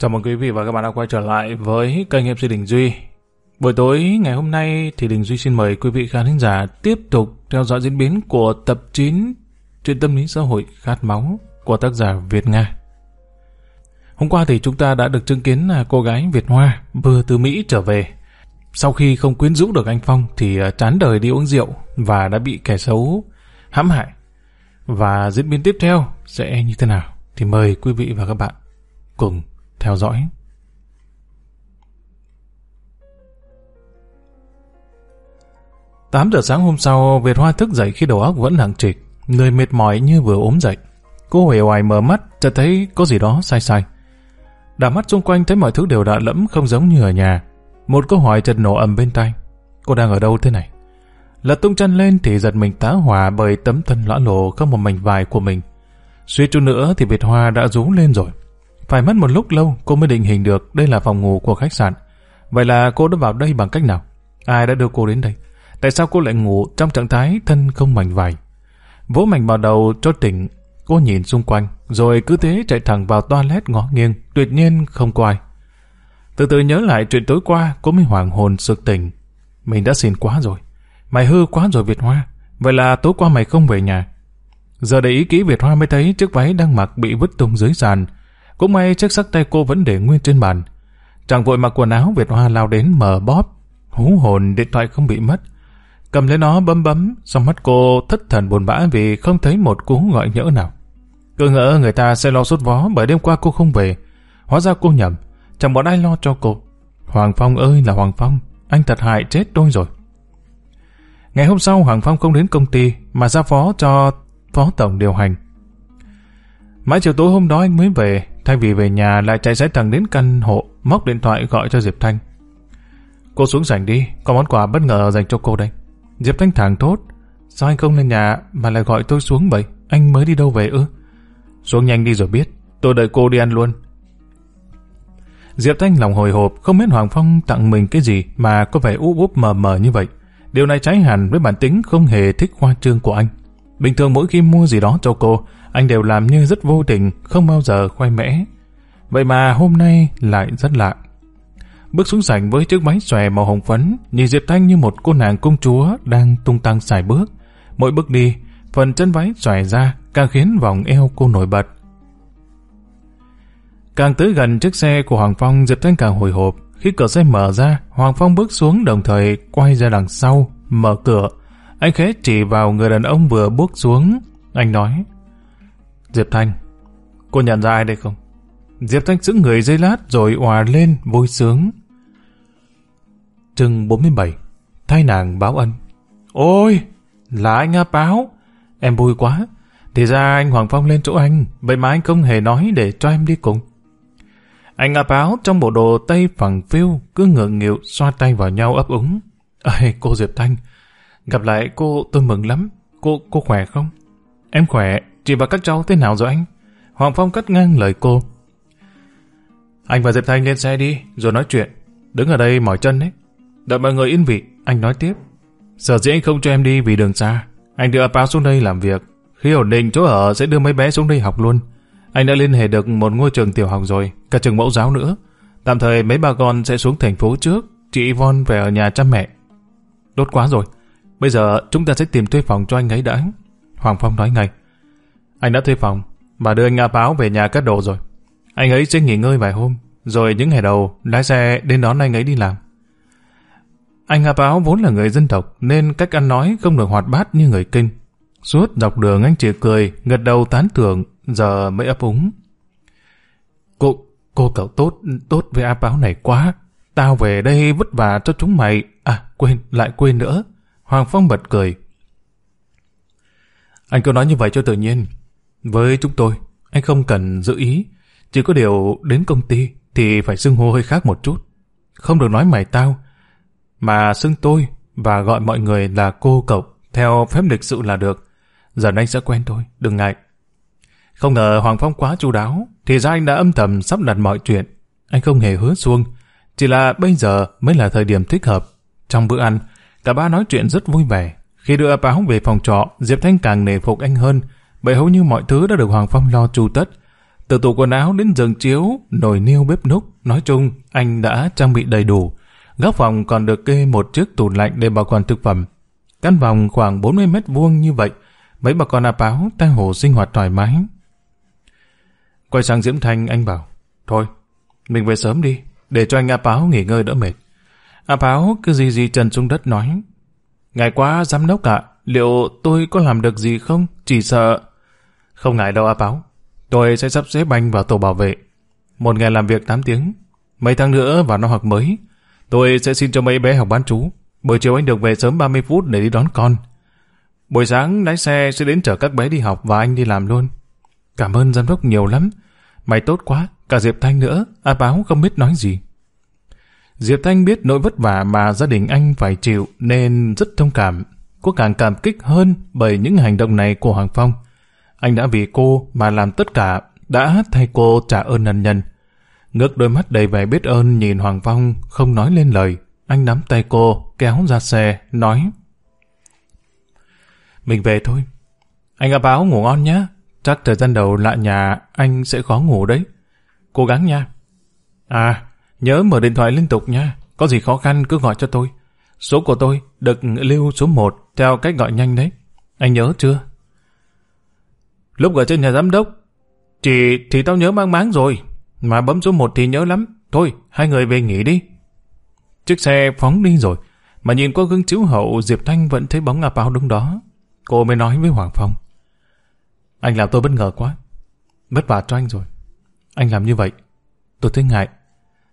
Chào mừng quý vị và các bạn đã quay trở lại với kênh MC Đình Duy. Buổi tối ngày hôm nay thì Đình Duy xin mời quý vị khán thính giả tiếp tục theo dõi diễn biến của tập 9 truyện tâm lý xã hội khát máu của tác giả Việt Nga. Hôm qua thì chúng ta đã được chứng kiến là cô gái Việt Hoa vừa từ Mỹ trở về. Sau khi không quyến rũ được anh Phong thì à, chán đời đi uống rượu và đã bị kẻ xấu hãm hại. Và diễn biến tiếp theo sẽ như thế nào thì mời quý vị và các bạn cùng theo dõi. Tám giờ sáng hôm sau, Việt Hoa thức dậy khi đầu óc vẫn hàng trịch, người mệt mỏi như vừa ốm dậy. Cô hề hoài mở mắt, chợt thấy có gì đó sai sai. Đảo mắt xung quanh thấy mọi thứ đều đã lẫm không giống như ở nhà. Một câu hỏi chợt nổ ầm bên tai. Cô đang ở đâu thế này? Lật tung chân lên thì giật mình tá hỏa bởi tấm thân lõa lộ không một mảnh vải của mình. Suy chút nữa thì Việt Hoa đã rú lên rồi. Phải mất một lúc lâu cô mới định hình được đây là phòng ngủ của khách sạn. Vậy là cô đã vào đây bằng cách nào? Ai đã đưa cô đến đây? Tại sao cô lại ngủ trong trạng thái thân không mảnh vải? Vỗ mảnh vào đầu cho tỉnh, cô nhìn xung quanh, rồi cứ thế chạy thẳng vào toilet ngó nghiêng, tuyệt nhiên không có ai. Từ từ nhớ lại chuyện tối qua, cô mới hoàng hồn sực tỉnh. Mình đã xin quá rồi. Mày hư quá rồi Việt Hoa. Vậy là tối qua mày không về nhà. Giờ để ý kỹ Việt Hoa mới thấy chiếc váy đang mặc bị vứt tung dưới sàn. Cũng may chiếc sắc tay cô vẫn để nguyên trên bàn. chàng vội mặc quần áo Việt Hoa lao đến mở bóp. Hú hồn điện thoại không bị mất. Cầm lấy nó bấm bấm, xong mắt cô thất thần buồn bã vì không thấy một cú gọi nhỡ nào. Cứ ngỡ người ta sẽ lo sốt vó bởi đêm qua cô không về. Hóa ra cô nhầm, chẳng bọn ai lo cho cô. Hoàng Phong ơi là Hoàng Phong, anh thật hại chết tôi rồi. Ngày hôm sau Hoàng Phong không đến công ty mà ra phó cho phó tổng điều hành. Mãi chiều tối hôm đó anh mới về, thay vì về nhà lại chạy xe thẳng đến căn hộ, móc điện thoại gọi cho Diệp Thanh. Cô xuống sảnh đi, có món quà bất ngờ dành cho cô đây. Diệp Thanh thẳng thốt, sao anh không lên nhà mà lại gọi tôi xuống vậy? Anh mới đi đâu về ư? Xuống nhanh đi rồi biết, tôi đợi cô đi ăn luôn. Diệp Thanh lòng hồi hộp, không biết Hoàng Phong tặng mình cái gì mà có vẻ úp úp mờ mờ như vậy. Điều này trái hẳn với bản tính không hề thích khoa trương của anh. Bình thường mỗi khi mua gì đó cho cô, anh đều làm như rất vô tình, không bao giờ khoe mẽ. Vậy mà hôm nay lại rất lạ. Bước xuống sảnh với chiếc máy xòe màu hồng phấn, nhìn Diệp Thanh như một cô nàng công chúa đang tung tăng xài bước. Mỗi bước đi, phần chân váy xòe ra càng khiến vòng eo cô nổi bật. Càng tới gần chiếc xe của Hoàng Phong, Diệp Thanh càng hồi hộp. Khi cửa xe mở ra, Hoàng Phong bước xuống đồng thời quay ra đằng sau, mở cửa. Anh khẽ chỉ vào người đàn ông vừa bước xuống. Anh nói, Diệp Thanh, cô nhận ra ai đây không? Diệp Thanh giữ người dây lát rồi hòa lên vui sướng. Trừng 47 Thay nàng báo ân Ôi, là anh A Báo. Em vui quá. Thì ra anh Hoàng Phong lên chỗ anh, vậy mà anh không hề nói để cho em đi cùng. Anh A Báo trong bộ đồ tây phẳng phiêu cứ ngượng nghịu xoa tay vào nhau ấp úng. Ê, cô Diệp Thanh, gặp lại cô tôi mừng lắm. Cô, cô khỏe không? Em khỏe, chị và các cháu thế nào rồi anh? Hoàng Phong cắt ngang lời cô. Anh và Diệp Thanh lên xe đi, rồi nói chuyện. Đứng ở đây mỏi chân đấy. Đợi mọi người yên vị, anh nói tiếp. Sở dĩ anh không cho em đi vì đường xa. Anh đưa báo xuống đây làm việc. Khi ổn định chỗ ở sẽ đưa mấy bé xuống đây học luôn. Anh đã liên hệ được một ngôi trường tiểu học rồi, cả trường mẫu giáo nữa. Tạm thời mấy bà con sẽ xuống thành phố trước, chị Yvonne về ở nhà chăm mẹ. đốt quá rồi. Bây giờ chúng ta sẽ tìm thuê phòng cho anh ấy đã. Hoàng Phong nói ngay. Anh đã thuê phòng, và đưa anh A Báo về nhà cất đồ rồi. Anh ấy sẽ nghỉ ngơi vài hôm, rồi những ngày đầu lái xe đến đón anh ấy đi làm. Anh A Báo vốn là người dân tộc nên cách ăn nói không được hoạt bát như người kinh. Suốt dọc đường anh chỉ cười, gật đầu tán thưởng, giờ mới ấp úng. Cô, cô cậu tốt, tốt với A Báo này quá. Tao về đây vất vả cho chúng mày. À, quên, lại quên nữa. Hoàng Phong bật cười. Anh cứ nói như vậy cho tự nhiên. Với chúng tôi, anh không cần giữ ý. Chỉ có điều đến công ty thì phải xưng hô hơi khác một chút. Không được nói mày tao, mà xưng tôi và gọi mọi người là cô cậu theo phép lịch sự là được. Giờ anh sẽ quen thôi, đừng ngại. Không ngờ Hoàng Phong quá chu đáo, thì ra anh đã âm thầm sắp đặt mọi chuyện. Anh không hề hứa xuông, chỉ là bây giờ mới là thời điểm thích hợp. Trong bữa ăn, cả ba nói chuyện rất vui vẻ. Khi đưa báo về phòng trọ, Diệp Thanh càng nề phục anh hơn, Vậy hầu như mọi thứ đã được Hoàng Phong lo chu tất. Từ tủ quần áo đến giường chiếu, nồi niêu bếp núc, nói chung anh đã trang bị đầy đủ. Góc phòng còn được kê một chiếc tủ lạnh để bảo quản thực phẩm. Căn phòng khoảng 40 mét vuông như vậy, mấy bà con áp áo tang hồ sinh hoạt thoải mái. Quay sang Diễm Thanh anh bảo, thôi, mình về sớm đi, để cho anh áp áo nghỉ ngơi đỡ mệt. Áp áo cứ gì gì trần xuống đất nói, Ngài quá giám đốc ạ, liệu tôi có làm được gì không? Chỉ sợ... Không ngại đâu a báo, tôi sẽ sắp xếp anh vào tổ bảo vệ. Một ngày làm việc 8 tiếng, mấy tháng nữa vào năm học mới, tôi sẽ xin cho mấy bé học bán chú. Buổi chiều anh được về sớm 30 phút để đi đón con. Buổi sáng lái xe sẽ đến chở các bé đi học và anh đi làm luôn. Cảm ơn giám đốc nhiều lắm. Mày tốt quá, cả Diệp Thanh nữa, A Báo không biết nói gì. Diệp Thanh biết nỗi vất vả mà gia đình anh phải chịu nên rất thông cảm. Cô càng cảm kích hơn bởi những hành động này của Hoàng Phong. Anh đã vì cô mà làm tất cả, đã thay cô trả ơn ân nhân. Ngước đôi mắt đầy vẻ biết ơn nhìn Hoàng Phong không nói lên lời. Anh nắm tay cô, kéo ra xe, nói Mình về thôi. Anh gặp Báo ngủ ngon nhé. Chắc thời gian đầu lại nhà anh sẽ khó ngủ đấy. Cố gắng nha. À, nhớ mở điện thoại liên tục nha. Có gì khó khăn cứ gọi cho tôi. Số của tôi được lưu số 1 theo cách gọi nhanh đấy. Anh nhớ chưa? Lúc ở trên nhà giám đốc, chị thì tao nhớ mang máng rồi. Mà bấm số 1 thì nhớ lắm. Thôi, hai người về nghỉ đi. Chiếc xe phóng đi rồi. Mà nhìn qua gương chiếu hậu, Diệp Thanh vẫn thấy bóng ngà áo đứng đó. Cô mới nói với Hoàng Phong. Anh làm tôi bất ngờ quá. Vất vả cho anh rồi. Anh làm như vậy, tôi thấy ngại.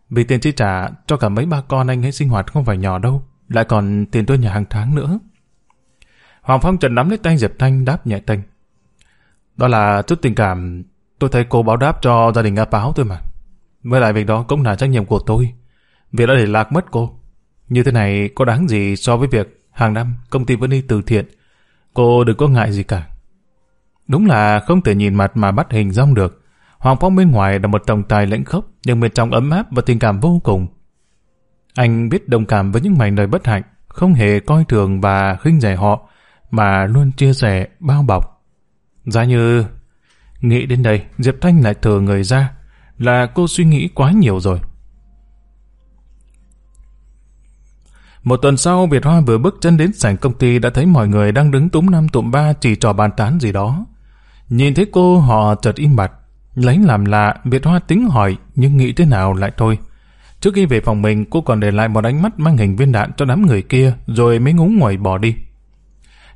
Vì tiền chi trả cho cả mấy ba con anh ấy sinh hoạt không phải nhỏ đâu. Lại còn tiền tôi nhà hàng tháng nữa. Hoàng Phong trần nắm lấy tay Diệp Thanh đáp nhẹ tênh. Đó là chút tình cảm tôi thấy cô báo đáp cho gia đình A Báo thôi mà. Với lại việc đó cũng là trách nhiệm của tôi. Việc đã để lạc mất cô. Như thế này có đáng gì so với việc hàng năm công ty vẫn đi từ thiện. Cô đừng có ngại gì cả. Đúng là không thể nhìn mặt mà bắt hình rong được. Hoàng Phong bên ngoài là một tổng tài lãnh khốc, nhưng bên trong ấm áp và tình cảm vô cùng. Anh biết đồng cảm với những mảnh đời bất hạnh, không hề coi thường và khinh rẻ họ, mà luôn chia sẻ, bao bọc. Giá như... Nghĩ đến đây, Diệp Thanh lại thừa người ra, là cô suy nghĩ quá nhiều rồi. Một tuần sau, Việt Hoa vừa bước chân đến sảnh công ty đã thấy mọi người đang đứng túm năm tụm ba chỉ trò bàn tán gì đó. Nhìn thấy cô họ chợt im bặt. Lấy làm lạ, Việt Hoa tính hỏi, nhưng nghĩ thế nào lại thôi. Trước khi về phòng mình, cô còn để lại một ánh mắt mang hình viên đạn cho đám người kia, rồi mới ngúng ngoài bỏ đi.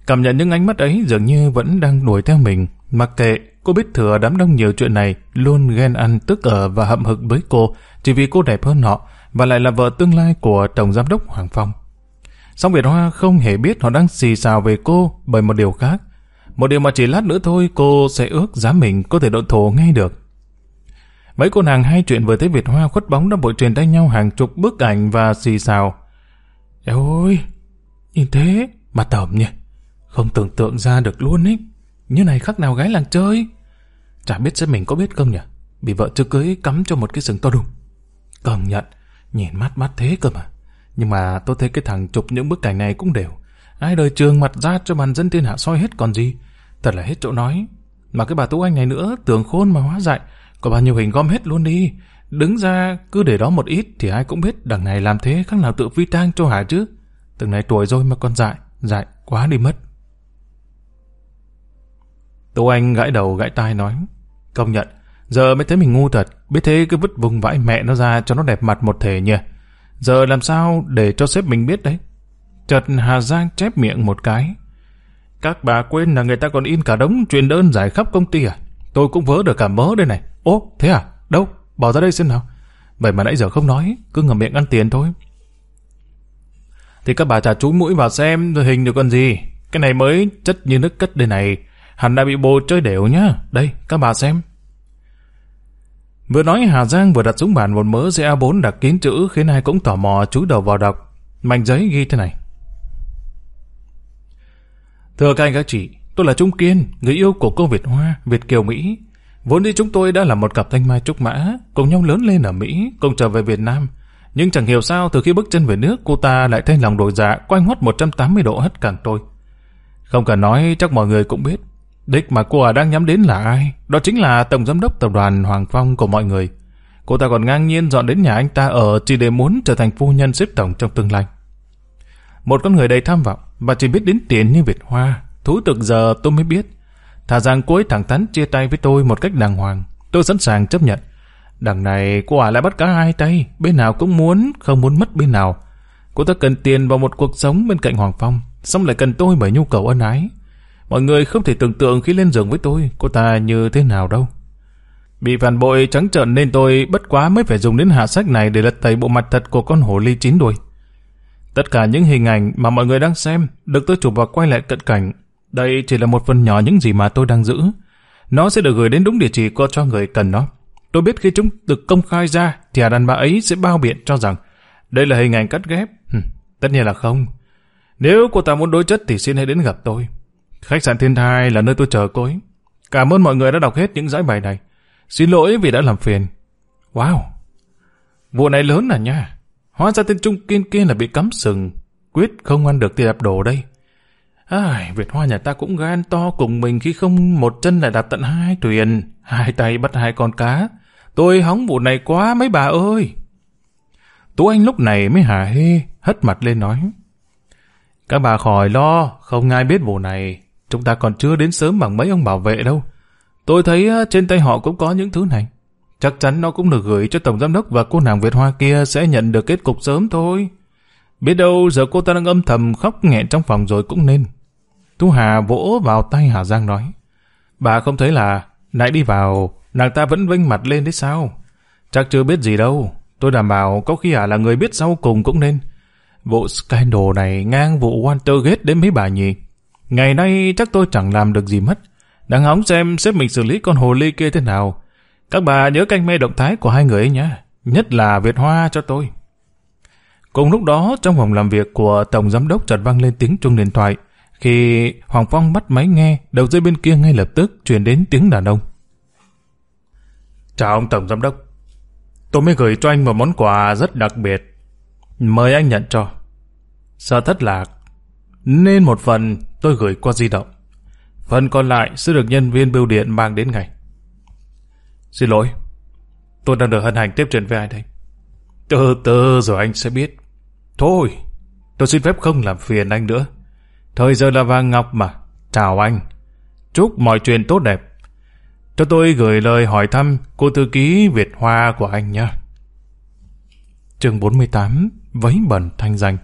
Cảm nhận những ánh mắt ấy dường như vẫn đang đuổi theo mình. Mặc kệ, cô biết thừa đám đông nhiều chuyện này, luôn ghen ăn tức ở và hậm hực với cô, chỉ vì cô đẹp hơn họ, và lại là vợ tương lai của Tổng Giám đốc Hoàng Phong. Song Việt Hoa không hề biết họ đang xì xào về cô bởi một điều khác. Một điều mà chỉ lát nữa thôi cô sẽ ước giá mình có thể độn thổ ngay được. Mấy cô nàng hai chuyện vừa thấy Việt Hoa khuất bóng đã bội truyền tay nhau hàng chục bức ảnh và xì xào. Ôi, nhìn thế mà tởm nhỉ. Không tưởng tượng ra được luôn ấy. Như này khác nào gái làng chơi. Chả biết sẽ mình có biết không nhỉ. Bị vợ chưa cưới cắm cho một cái sừng to đùng. Công nhận, nhìn mắt mắt thế cơ mà. Nhưng mà tôi thấy cái thằng chụp những bức cảnh này cũng đều. Ai đời trường mặt ra cho bàn dân thiên hạ soi hết còn gì. Thật là hết chỗ nói. Mà cái bà Tú Anh này nữa, tưởng khôn mà hóa dại. Có bao nhiêu hình gom hết luôn đi. Đứng ra cứ để đó một ít thì ai cũng biết đằng này làm thế khác nào tự phi tang cho hả chứ. Từng này tuổi rồi mà còn dại, dại quá đi mất. Tô Anh gãi đầu gãi tai nói. Công nhận, giờ mới thấy mình ngu thật, biết thế cứ vứt vùng vãi mẹ nó ra cho nó đẹp mặt một thể nhỉ. Giờ làm sao để cho sếp mình biết đấy? Chợt Hà Giang chép miệng một cái. Các bà quên là người ta còn in cả đống truyền đơn giải khắp công ty à? Tôi cũng vớ được cả mớ đây này. Ố, thế à? Đâu? Bỏ ra đây xem nào. Vậy mà nãy giờ không nói, cứ ngầm miệng ăn tiền thôi. Thì các bà trả chú mũi vào xem hình được còn gì. Cái này mới chất như nước cất đây này. Hắn đã bị bồ chơi đều nhá. Đây, các bà xem. Vừa nói Hà Giang vừa đặt xuống bàn một mớ giấy A4 đặc kín chữ khiến ai cũng tò mò chú đầu vào đọc. Mảnh giấy ghi thế này. Thưa các anh các chị, tôi là Trung Kiên, người yêu của cô Việt Hoa, Việt Kiều Mỹ. Vốn đi chúng tôi đã là một cặp thanh mai trúc mã, cùng nhau lớn lên ở Mỹ, cùng trở về Việt Nam. Nhưng chẳng hiểu sao từ khi bước chân về nước, cô ta lại thay lòng đổi dạ, quay ngoắt 180 độ hất cẳng tôi. Không cần nói, chắc mọi người cũng biết. Đích mà cô à đang nhắm đến là ai? Đó chính là Tổng Giám đốc Tập đoàn Hoàng Phong của mọi người. Cô ta còn ngang nhiên dọn đến nhà anh ta ở chỉ để muốn trở thành phu nhân xếp tổng trong tương lai. Một con người đầy tham vọng và chỉ biết đến tiền như Việt Hoa. Thú thực giờ tôi mới biết. Thà rằng cô ấy thẳng thắn chia tay với tôi một cách đàng hoàng. Tôi sẵn sàng chấp nhận. Đằng này cô à lại bắt cả hai tay. Bên nào cũng muốn, không muốn mất bên nào. Cô ta cần tiền vào một cuộc sống bên cạnh Hoàng Phong. Xong lại cần tôi bởi nhu cầu ân ái. Mọi người không thể tưởng tượng khi lên giường với tôi, cô ta như thế nào đâu. Bị phản bội trắng trợn nên tôi bất quá mới phải dùng đến hạ sách này để lật tẩy bộ mặt thật của con hổ ly chín đuôi. Tất cả những hình ảnh mà mọi người đang xem được tôi chụp và quay lại cận cảnh. Đây chỉ là một phần nhỏ những gì mà tôi đang giữ. Nó sẽ được gửi đến đúng địa chỉ có cho người cần nó. Tôi biết khi chúng được công khai ra thì đàn bà ấy sẽ bao biện cho rằng đây là hình ảnh cắt ghép. Hừm, tất nhiên là không. Nếu cô ta muốn đối chất thì xin hãy đến gặp tôi. Khách sạn Thiên Thai là nơi tôi chờ cô ấy. Cảm ơn mọi người đã đọc hết những giải bài này. Xin lỗi vì đã làm phiền. Wow! Vụ này lớn à nha. Hóa ra tên Trung Kiên kia là bị cắm sừng. Quyết không ăn được thì đạp đồ đây. Ai, Việt Hoa nhà ta cũng gan to cùng mình khi không một chân lại đạp tận hai thuyền, hai tay bắt hai con cá. Tôi hóng vụ này quá mấy bà ơi. Tú Anh lúc này mới hả hê, hất mặt lên nói. Các bà khỏi lo, không ai biết vụ này. Chúng ta còn chưa đến sớm bằng mấy ông bảo vệ đâu. Tôi thấy trên tay họ cũng có những thứ này. Chắc chắn nó cũng được gửi cho Tổng Giám đốc và cô nàng Việt Hoa kia sẽ nhận được kết cục sớm thôi. Biết đâu giờ cô ta đang âm thầm khóc nghẹn trong phòng rồi cũng nên. Tú Hà vỗ vào tay Hà Giang nói. Bà không thấy là nãy đi vào, nàng ta vẫn vênh mặt lên đấy sao? Chắc chưa biết gì đâu. Tôi đảm bảo có khi Hà là người biết sau cùng cũng nên. Vụ scandal này ngang vụ Watergate đến mấy bà nhỉ? Ngày nay chắc tôi chẳng làm được gì mất. Đang hóng xem xếp mình xử lý con hồ ly kia thế nào. Các bà nhớ canh mê động thái của hai người ấy nhé. Nhất là Việt Hoa cho tôi. Cùng lúc đó, trong phòng làm việc của Tổng Giám đốc chợt vang lên tiếng chuông điện thoại. Khi Hoàng Phong bắt máy nghe, đầu dây bên kia ngay lập tức truyền đến tiếng đàn ông. Chào ông Tổng Giám đốc. Tôi mới gửi cho anh một món quà rất đặc biệt. Mời anh nhận cho. Sợ thất lạc, nên một phần tôi gửi qua di động. Phần còn lại sẽ được nhân viên bưu điện mang đến ngày. Xin lỗi, tôi đang được hân hành tiếp chuyện với ai đây? Từ từ rồi anh sẽ biết. Thôi, tôi xin phép không làm phiền anh nữa. Thời giờ là vàng ngọc mà. Chào anh. Chúc mọi chuyện tốt đẹp. Cho tôi gửi lời hỏi thăm cô thư ký Việt Hoa của anh nhé. Chương 48 Vấy bẩn thanh danh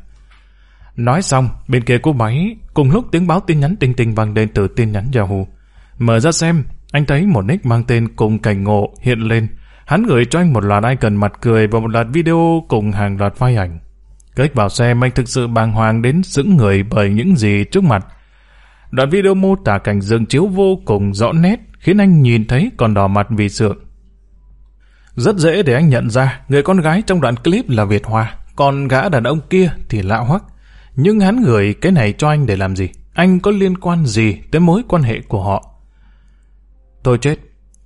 Nói xong, bên kia cô máy, cùng lúc tiếng báo tin nhắn tinh tinh vang lên từ tin nhắn Yahoo. Mở ra xem, anh thấy một nick mang tên cùng cảnh ngộ hiện lên. Hắn gửi cho anh một loạt icon mặt cười và một loạt video cùng hàng loạt file ảnh. Click vào xem anh thực sự bàng hoàng đến sững người bởi những gì trước mặt. Đoạn video mô tả cảnh dương chiếu vô cùng rõ nét, khiến anh nhìn thấy còn đỏ mặt vì sượng. Rất dễ để anh nhận ra người con gái trong đoạn clip là Việt Hoa, còn gã đàn ông kia thì lạ hoắc. Nhưng hắn gửi cái này cho anh để làm gì? Anh có liên quan gì tới mối quan hệ của họ? Tôi chết.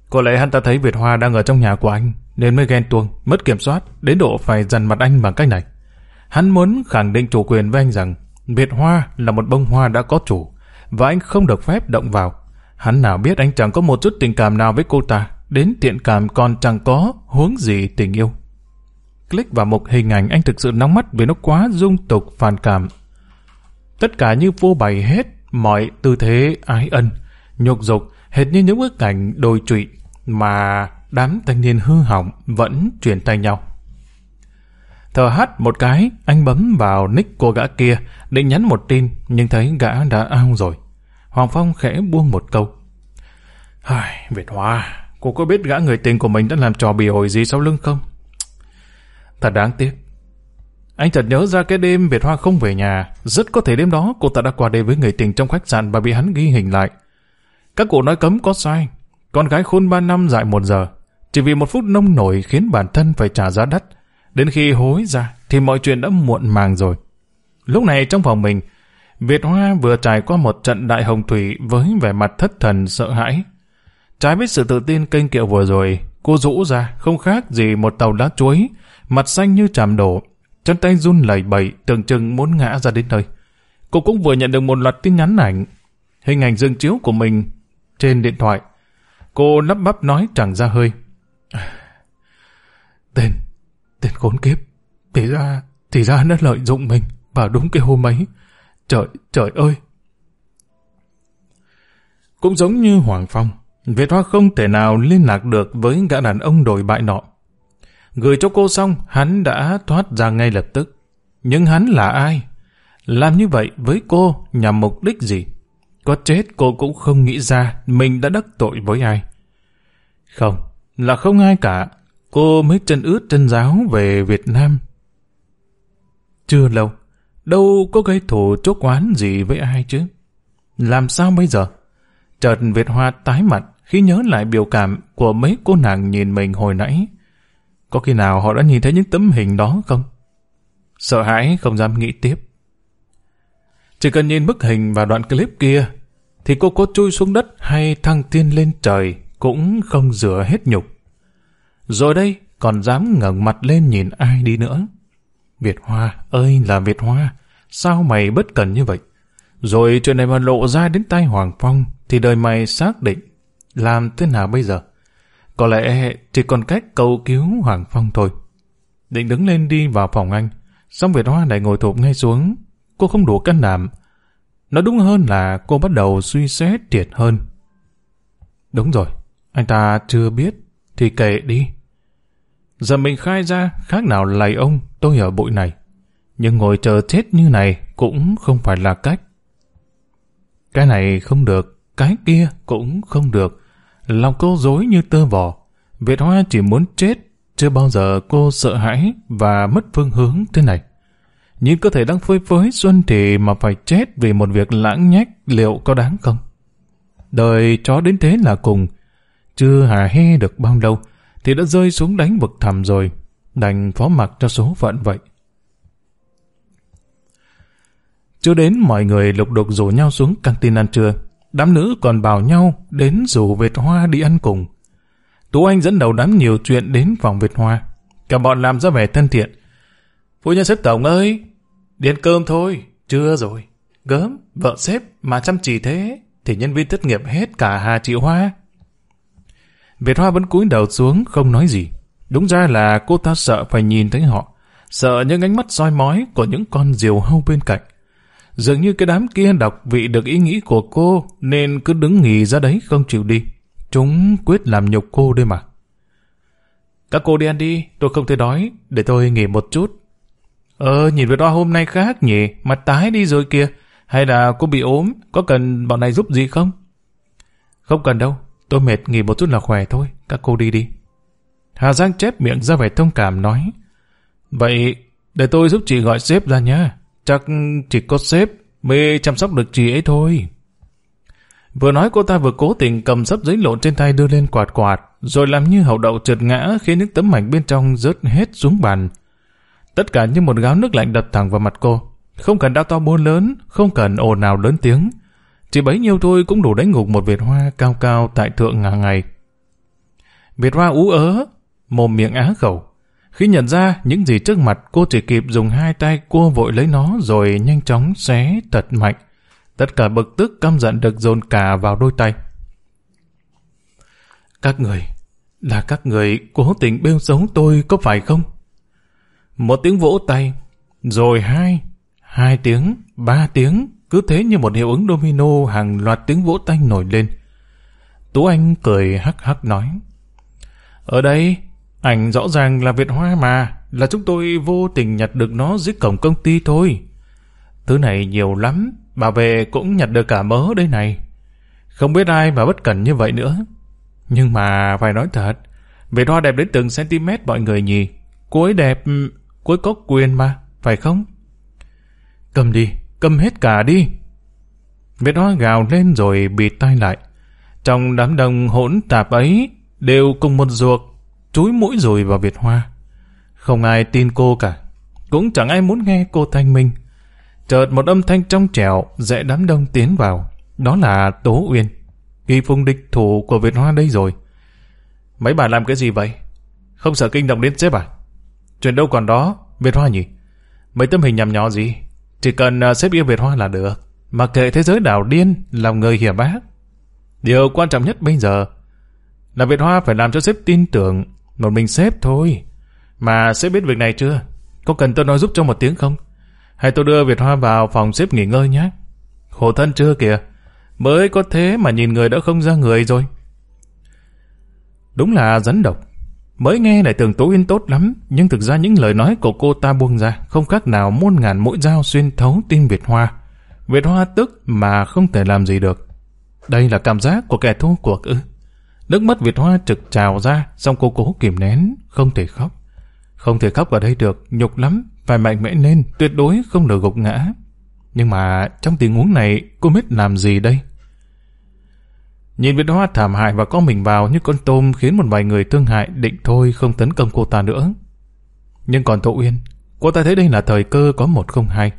Có lẽ hắn ta thấy Việt Hoa đang ở trong nhà của anh, nên mới ghen tuông, mất kiểm soát, đến độ phải dằn mặt anh bằng cách này. Hắn muốn khẳng định chủ quyền với anh rằng Việt Hoa là một bông hoa đã có chủ, và anh không được phép động vào. Hắn nào biết anh chẳng có một chút tình cảm nào với cô ta, đến tiện cảm còn chẳng có huống gì tình yêu. Click vào một hình ảnh anh thực sự nóng mắt vì nó quá dung tục phản cảm. Tất cả như vô bày hết mọi tư thế ái ân, nhục dục, hệt như những bức ảnh đồi trụy mà đám thanh niên hư hỏng vẫn truyền tay nhau. Thở hắt một cái, anh bấm vào nick của gã kia, định nhắn một tin, nhưng thấy gã đã ao rồi. Hoàng Phong khẽ buông một câu. hài Việt Hoa, cô có biết gã người tình của mình đã làm trò bì ổi gì sau lưng không? Thật đáng tiếc. Anh chợt nhớ ra cái đêm Việt Hoa không về nhà, rất có thể đêm đó cô ta đã qua đêm với người tình trong khách sạn và bị hắn ghi hình lại. Các cụ nói cấm có sai, con gái khôn ba năm dại một giờ, chỉ vì một phút nông nổi khiến bản thân phải trả giá đắt. Đến khi hối ra thì mọi chuyện đã muộn màng rồi. Lúc này trong phòng mình, Việt Hoa vừa trải qua một trận đại hồng thủy với vẻ mặt thất thần sợ hãi. Trái với sự tự tin kênh kiệu vừa rồi, cô rũ ra không khác gì một tàu đá chuối, mặt xanh như chạm đổ, chân tay run lẩy bẩy tưởng chừng muốn ngã ra đến nơi. Cô cũng vừa nhận được một loạt tin nhắn ảnh. Hình ảnh dương chiếu của mình trên điện thoại. Cô lắp bắp nói chẳng ra hơi. Tên, tên khốn kiếp. Thì ra, thì ra nó lợi dụng mình vào đúng cái hôm ấy. Trời, trời ơi! Cũng giống như Hoàng Phong, Việt Hoa không thể nào liên lạc được với gã đàn ông đổi bại nọ. Gửi cho cô xong, hắn đã thoát ra ngay lập tức. Nhưng hắn là ai? Làm như vậy với cô nhằm mục đích gì? Có chết cô cũng không nghĩ ra mình đã đắc tội với ai. Không, là không ai cả. Cô mới chân ướt chân giáo về Việt Nam. Chưa lâu, đâu có gây thù chốt oán gì với ai chứ. Làm sao bây giờ? Chợt Việt Hoa tái mặt khi nhớ lại biểu cảm của mấy cô nàng nhìn mình hồi nãy. Có khi nào họ đã nhìn thấy những tấm hình đó không? Sợ hãi không dám nghĩ tiếp. Chỉ cần nhìn bức hình và đoạn clip kia, thì cô có chui xuống đất hay thăng tiên lên trời cũng không rửa hết nhục. Rồi đây, còn dám ngẩng mặt lên nhìn ai đi nữa. Việt Hoa, ơi là Việt Hoa, sao mày bất cần như vậy? Rồi chuyện này mà lộ ra đến tay Hoàng Phong, thì đời mày xác định. Làm thế nào bây giờ? Có lẽ chỉ còn cách cầu cứu Hoàng Phong thôi. Định đứng lên đi vào phòng anh, xong Việt Hoa lại ngồi thụp ngay xuống. Cô không đủ can đảm. Nói đúng hơn là cô bắt đầu suy xét triệt hơn. Đúng rồi, anh ta chưa biết, thì kệ đi. Giờ mình khai ra khác nào lầy ông tôi ở bụi này. Nhưng ngồi chờ chết như này cũng không phải là cách. Cái này không được, cái kia cũng không được. Lòng cô dối như tơ vò. Việt Hoa chỉ muốn chết, chưa bao giờ cô sợ hãi và mất phương hướng thế này. Nhìn cơ thể đang phơi phới xuân thì mà phải chết vì một việc lãng nhách liệu có đáng không? Đời chó đến thế là cùng. Chưa hà he được bao lâu thì đã rơi xuống đánh vực thẳm rồi. Đành phó mặc cho số phận vậy. Chưa đến mọi người lục đục rủ nhau xuống căng tin ăn trưa. Đám nữ còn bảo nhau đến rủ Việt Hoa đi ăn cùng. Tú Anh dẫn đầu đám nhiều chuyện đến phòng Việt Hoa. Cả bọn làm ra vẻ thân thiện. Phu nhân sếp tổng ơi, đi ăn cơm thôi, chưa rồi. Gớm, vợ sếp mà chăm chỉ thế, thì nhân viên thất nghiệp hết cả Hà Chị Hoa. Việt Hoa vẫn cúi đầu xuống không nói gì. Đúng ra là cô ta sợ phải nhìn thấy họ, sợ những ánh mắt soi mói của những con diều hâu bên cạnh. Dường như cái đám kia đọc vị được ý nghĩ của cô nên cứ đứng nghỉ ra đấy không chịu đi. Chúng quyết làm nhục cô đây mà. Các cô đi ăn đi, tôi không thấy đói, để tôi nghỉ một chút. Ờ, nhìn về đo hôm nay khác nhỉ, mặt tái đi rồi kìa. Hay là cô bị ốm, có cần bọn này giúp gì không? Không cần đâu, tôi mệt nghỉ một chút là khỏe thôi, các cô đi đi. Hà Giang chép miệng ra vẻ thông cảm nói. Vậy, để tôi giúp chị gọi sếp ra nhé. Chắc chỉ có sếp mới chăm sóc được chị ấy thôi. Vừa nói cô ta vừa cố tình cầm sấp giấy lộn trên tay đưa lên quạt quạt, rồi làm như hậu đậu trượt ngã khiến những tấm mảnh bên trong rớt hết xuống bàn. Tất cả như một gáo nước lạnh đập thẳng vào mặt cô. Không cần đau to bôn lớn, không cần ồn nào lớn tiếng. Chỉ bấy nhiêu thôi cũng đủ đánh ngục một Việt Hoa cao cao tại thượng ngà ngày. Việt Hoa ú ớ, mồm miệng á khẩu. Khi nhận ra những gì trước mặt cô chỉ kịp dùng hai tay cua vội lấy nó rồi nhanh chóng xé thật mạnh. Tất cả bực tức căm giận được dồn cả vào đôi tay. Các người, là các người cố tình bêu xấu tôi có phải không? Một tiếng vỗ tay, rồi hai, hai tiếng, ba tiếng, cứ thế như một hiệu ứng domino hàng loạt tiếng vỗ tay nổi lên. Tú Anh cười hắc hắc nói. Ở đây, ảnh rõ ràng là Việt Hoa mà, là chúng tôi vô tình nhặt được nó dưới cổng công ty thôi. Thứ này nhiều lắm, bà về cũng nhặt được cả mớ đây này. Không biết ai mà bất cẩn như vậy nữa. Nhưng mà phải nói thật, Việt Hoa đẹp đến từng cm mọi người nhỉ. Cô ấy đẹp, ừ, cô ấy có quyền mà, phải không? Cầm đi, cầm hết cả đi. Việt Hoa gào lên rồi bịt tay lại. Trong đám đông hỗn tạp ấy, đều cùng một ruột, chúi mũi rồi vào Việt Hoa. Không ai tin cô cả, cũng chẳng ai muốn nghe cô thanh minh. Chợt một âm thanh trong trẻo dễ đám đông tiến vào. Đó là Tố Uyên. Kỳ phùng địch thủ của Việt Hoa đây rồi. Mấy bà làm cái gì vậy? Không sợ kinh động đến sếp à? Chuyện đâu còn đó, Việt Hoa nhỉ? Mấy tấm hình nhằm nhỏ gì? Chỉ cần xếp sếp yêu Việt Hoa là được. Mà kệ thế giới đảo điên, lòng người hiểm ác. Điều quan trọng nhất bây giờ là Việt Hoa phải làm cho sếp tin tưởng một mình sếp thôi. Mà sếp biết việc này chưa? Có cần tôi nói giúp cho một tiếng không? Hay tôi đưa Việt Hoa vào phòng sếp nghỉ ngơi nhé? Khổ thân chưa kìa? Mới có thế mà nhìn người đã không ra người rồi. Đúng là rắn độc. Mới nghe lại tưởng Tố Yên tốt lắm, nhưng thực ra những lời nói của cô ta buông ra không khác nào muôn ngàn mũi dao xuyên thấu tim Việt Hoa. Việt Hoa tức mà không thể làm gì được. Đây là cảm giác của kẻ thua cuộc ư. Nước mắt Việt Hoa trực trào ra, xong cô cố kìm nén, không thể khóc. Không thể khóc ở đây được, nhục lắm, phải mạnh mẽ lên, tuyệt đối không được gục ngã. Nhưng mà trong tình huống này, cô biết làm gì đây? Nhìn Việt Hoa thảm hại và có mình vào như con tôm khiến một vài người thương hại định thôi không tấn công cô ta nữa. Nhưng còn Tô Uyên, cô ta thấy đây là thời cơ có một không hai.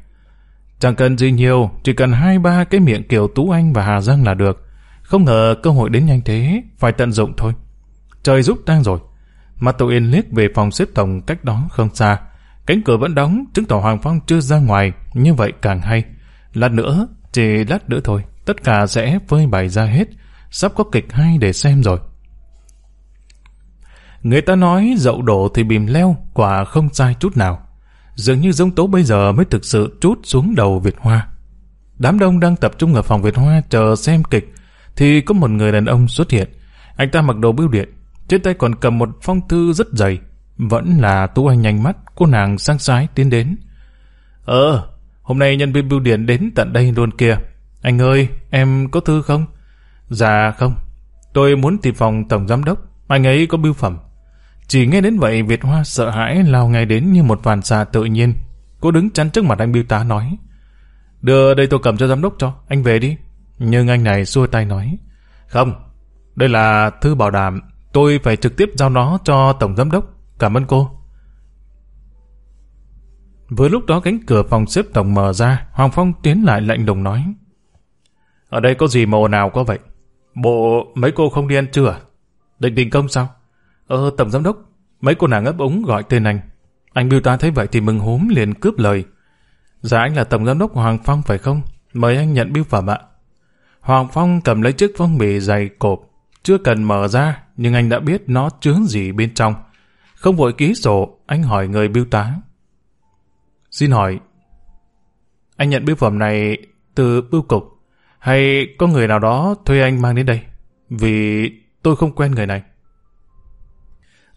Chẳng cần gì nhiều, chỉ cần hai ba cái miệng kiểu Tú Anh và Hà Giang là được. Không ngờ cơ hội đến nhanh thế, phải tận dụng thôi. Trời giúp đang rồi. Mặt tụ Yên liếc về phòng xếp tổng cách đó không xa. Cánh cửa vẫn đóng, chứng tỏ Hoàng Phong chưa ra ngoài, như vậy càng hay. Lát nữa, chỉ lát nữa thôi, tất cả sẽ phơi bày ra hết sắp có kịch hay để xem rồi. Người ta nói dậu đổ thì bìm leo, quả không sai chút nào. Dường như giống tố bây giờ mới thực sự trút xuống đầu Việt Hoa. Đám đông đang tập trung ở phòng Việt Hoa chờ xem kịch, thì có một người đàn ông xuất hiện. Anh ta mặc đồ bưu điện, trên tay còn cầm một phong thư rất dày. Vẫn là Tú Anh nhanh mắt, cô nàng sang sái tiến đến. Ờ, hôm nay nhân viên bưu điện đến tận đây luôn kìa. Anh ơi, em có thư không? Dạ không, tôi muốn tìm phòng tổng giám đốc, anh ấy có bưu phẩm. Chỉ nghe đến vậy Việt Hoa sợ hãi lao ngay đến như một phản xạ tự nhiên. Cô đứng chắn trước mặt anh bưu tá nói. Đưa đây tôi cầm cho giám đốc cho, anh về đi. Nhưng anh này xua tay nói. Không, đây là thư bảo đảm, tôi phải trực tiếp giao nó cho tổng giám đốc. Cảm ơn cô. Vừa lúc đó cánh cửa phòng xếp tổng mở ra, Hoàng Phong tiến lại lạnh lùng nói. Ở đây có gì mà ồn ào có vậy? Bộ mấy cô không đi ăn trưa à? Định đình công sao? Ờ, tổng giám đốc, mấy cô nàng ấp úng gọi tên anh. Anh Biêu ta thấy vậy thì mừng húm liền cướp lời. Dạ anh là tổng giám đốc Hoàng Phong phải không? Mời anh nhận biêu phẩm ạ. Hoàng Phong cầm lấy chiếc phong bì dày cộp. Chưa cần mở ra, nhưng anh đã biết nó chứa gì bên trong. Không vội ký sổ, anh hỏi người biêu tá. Xin hỏi, anh nhận biêu phẩm này từ bưu cục hay có người nào đó thuê anh mang đến đây? Vì tôi không quen người này.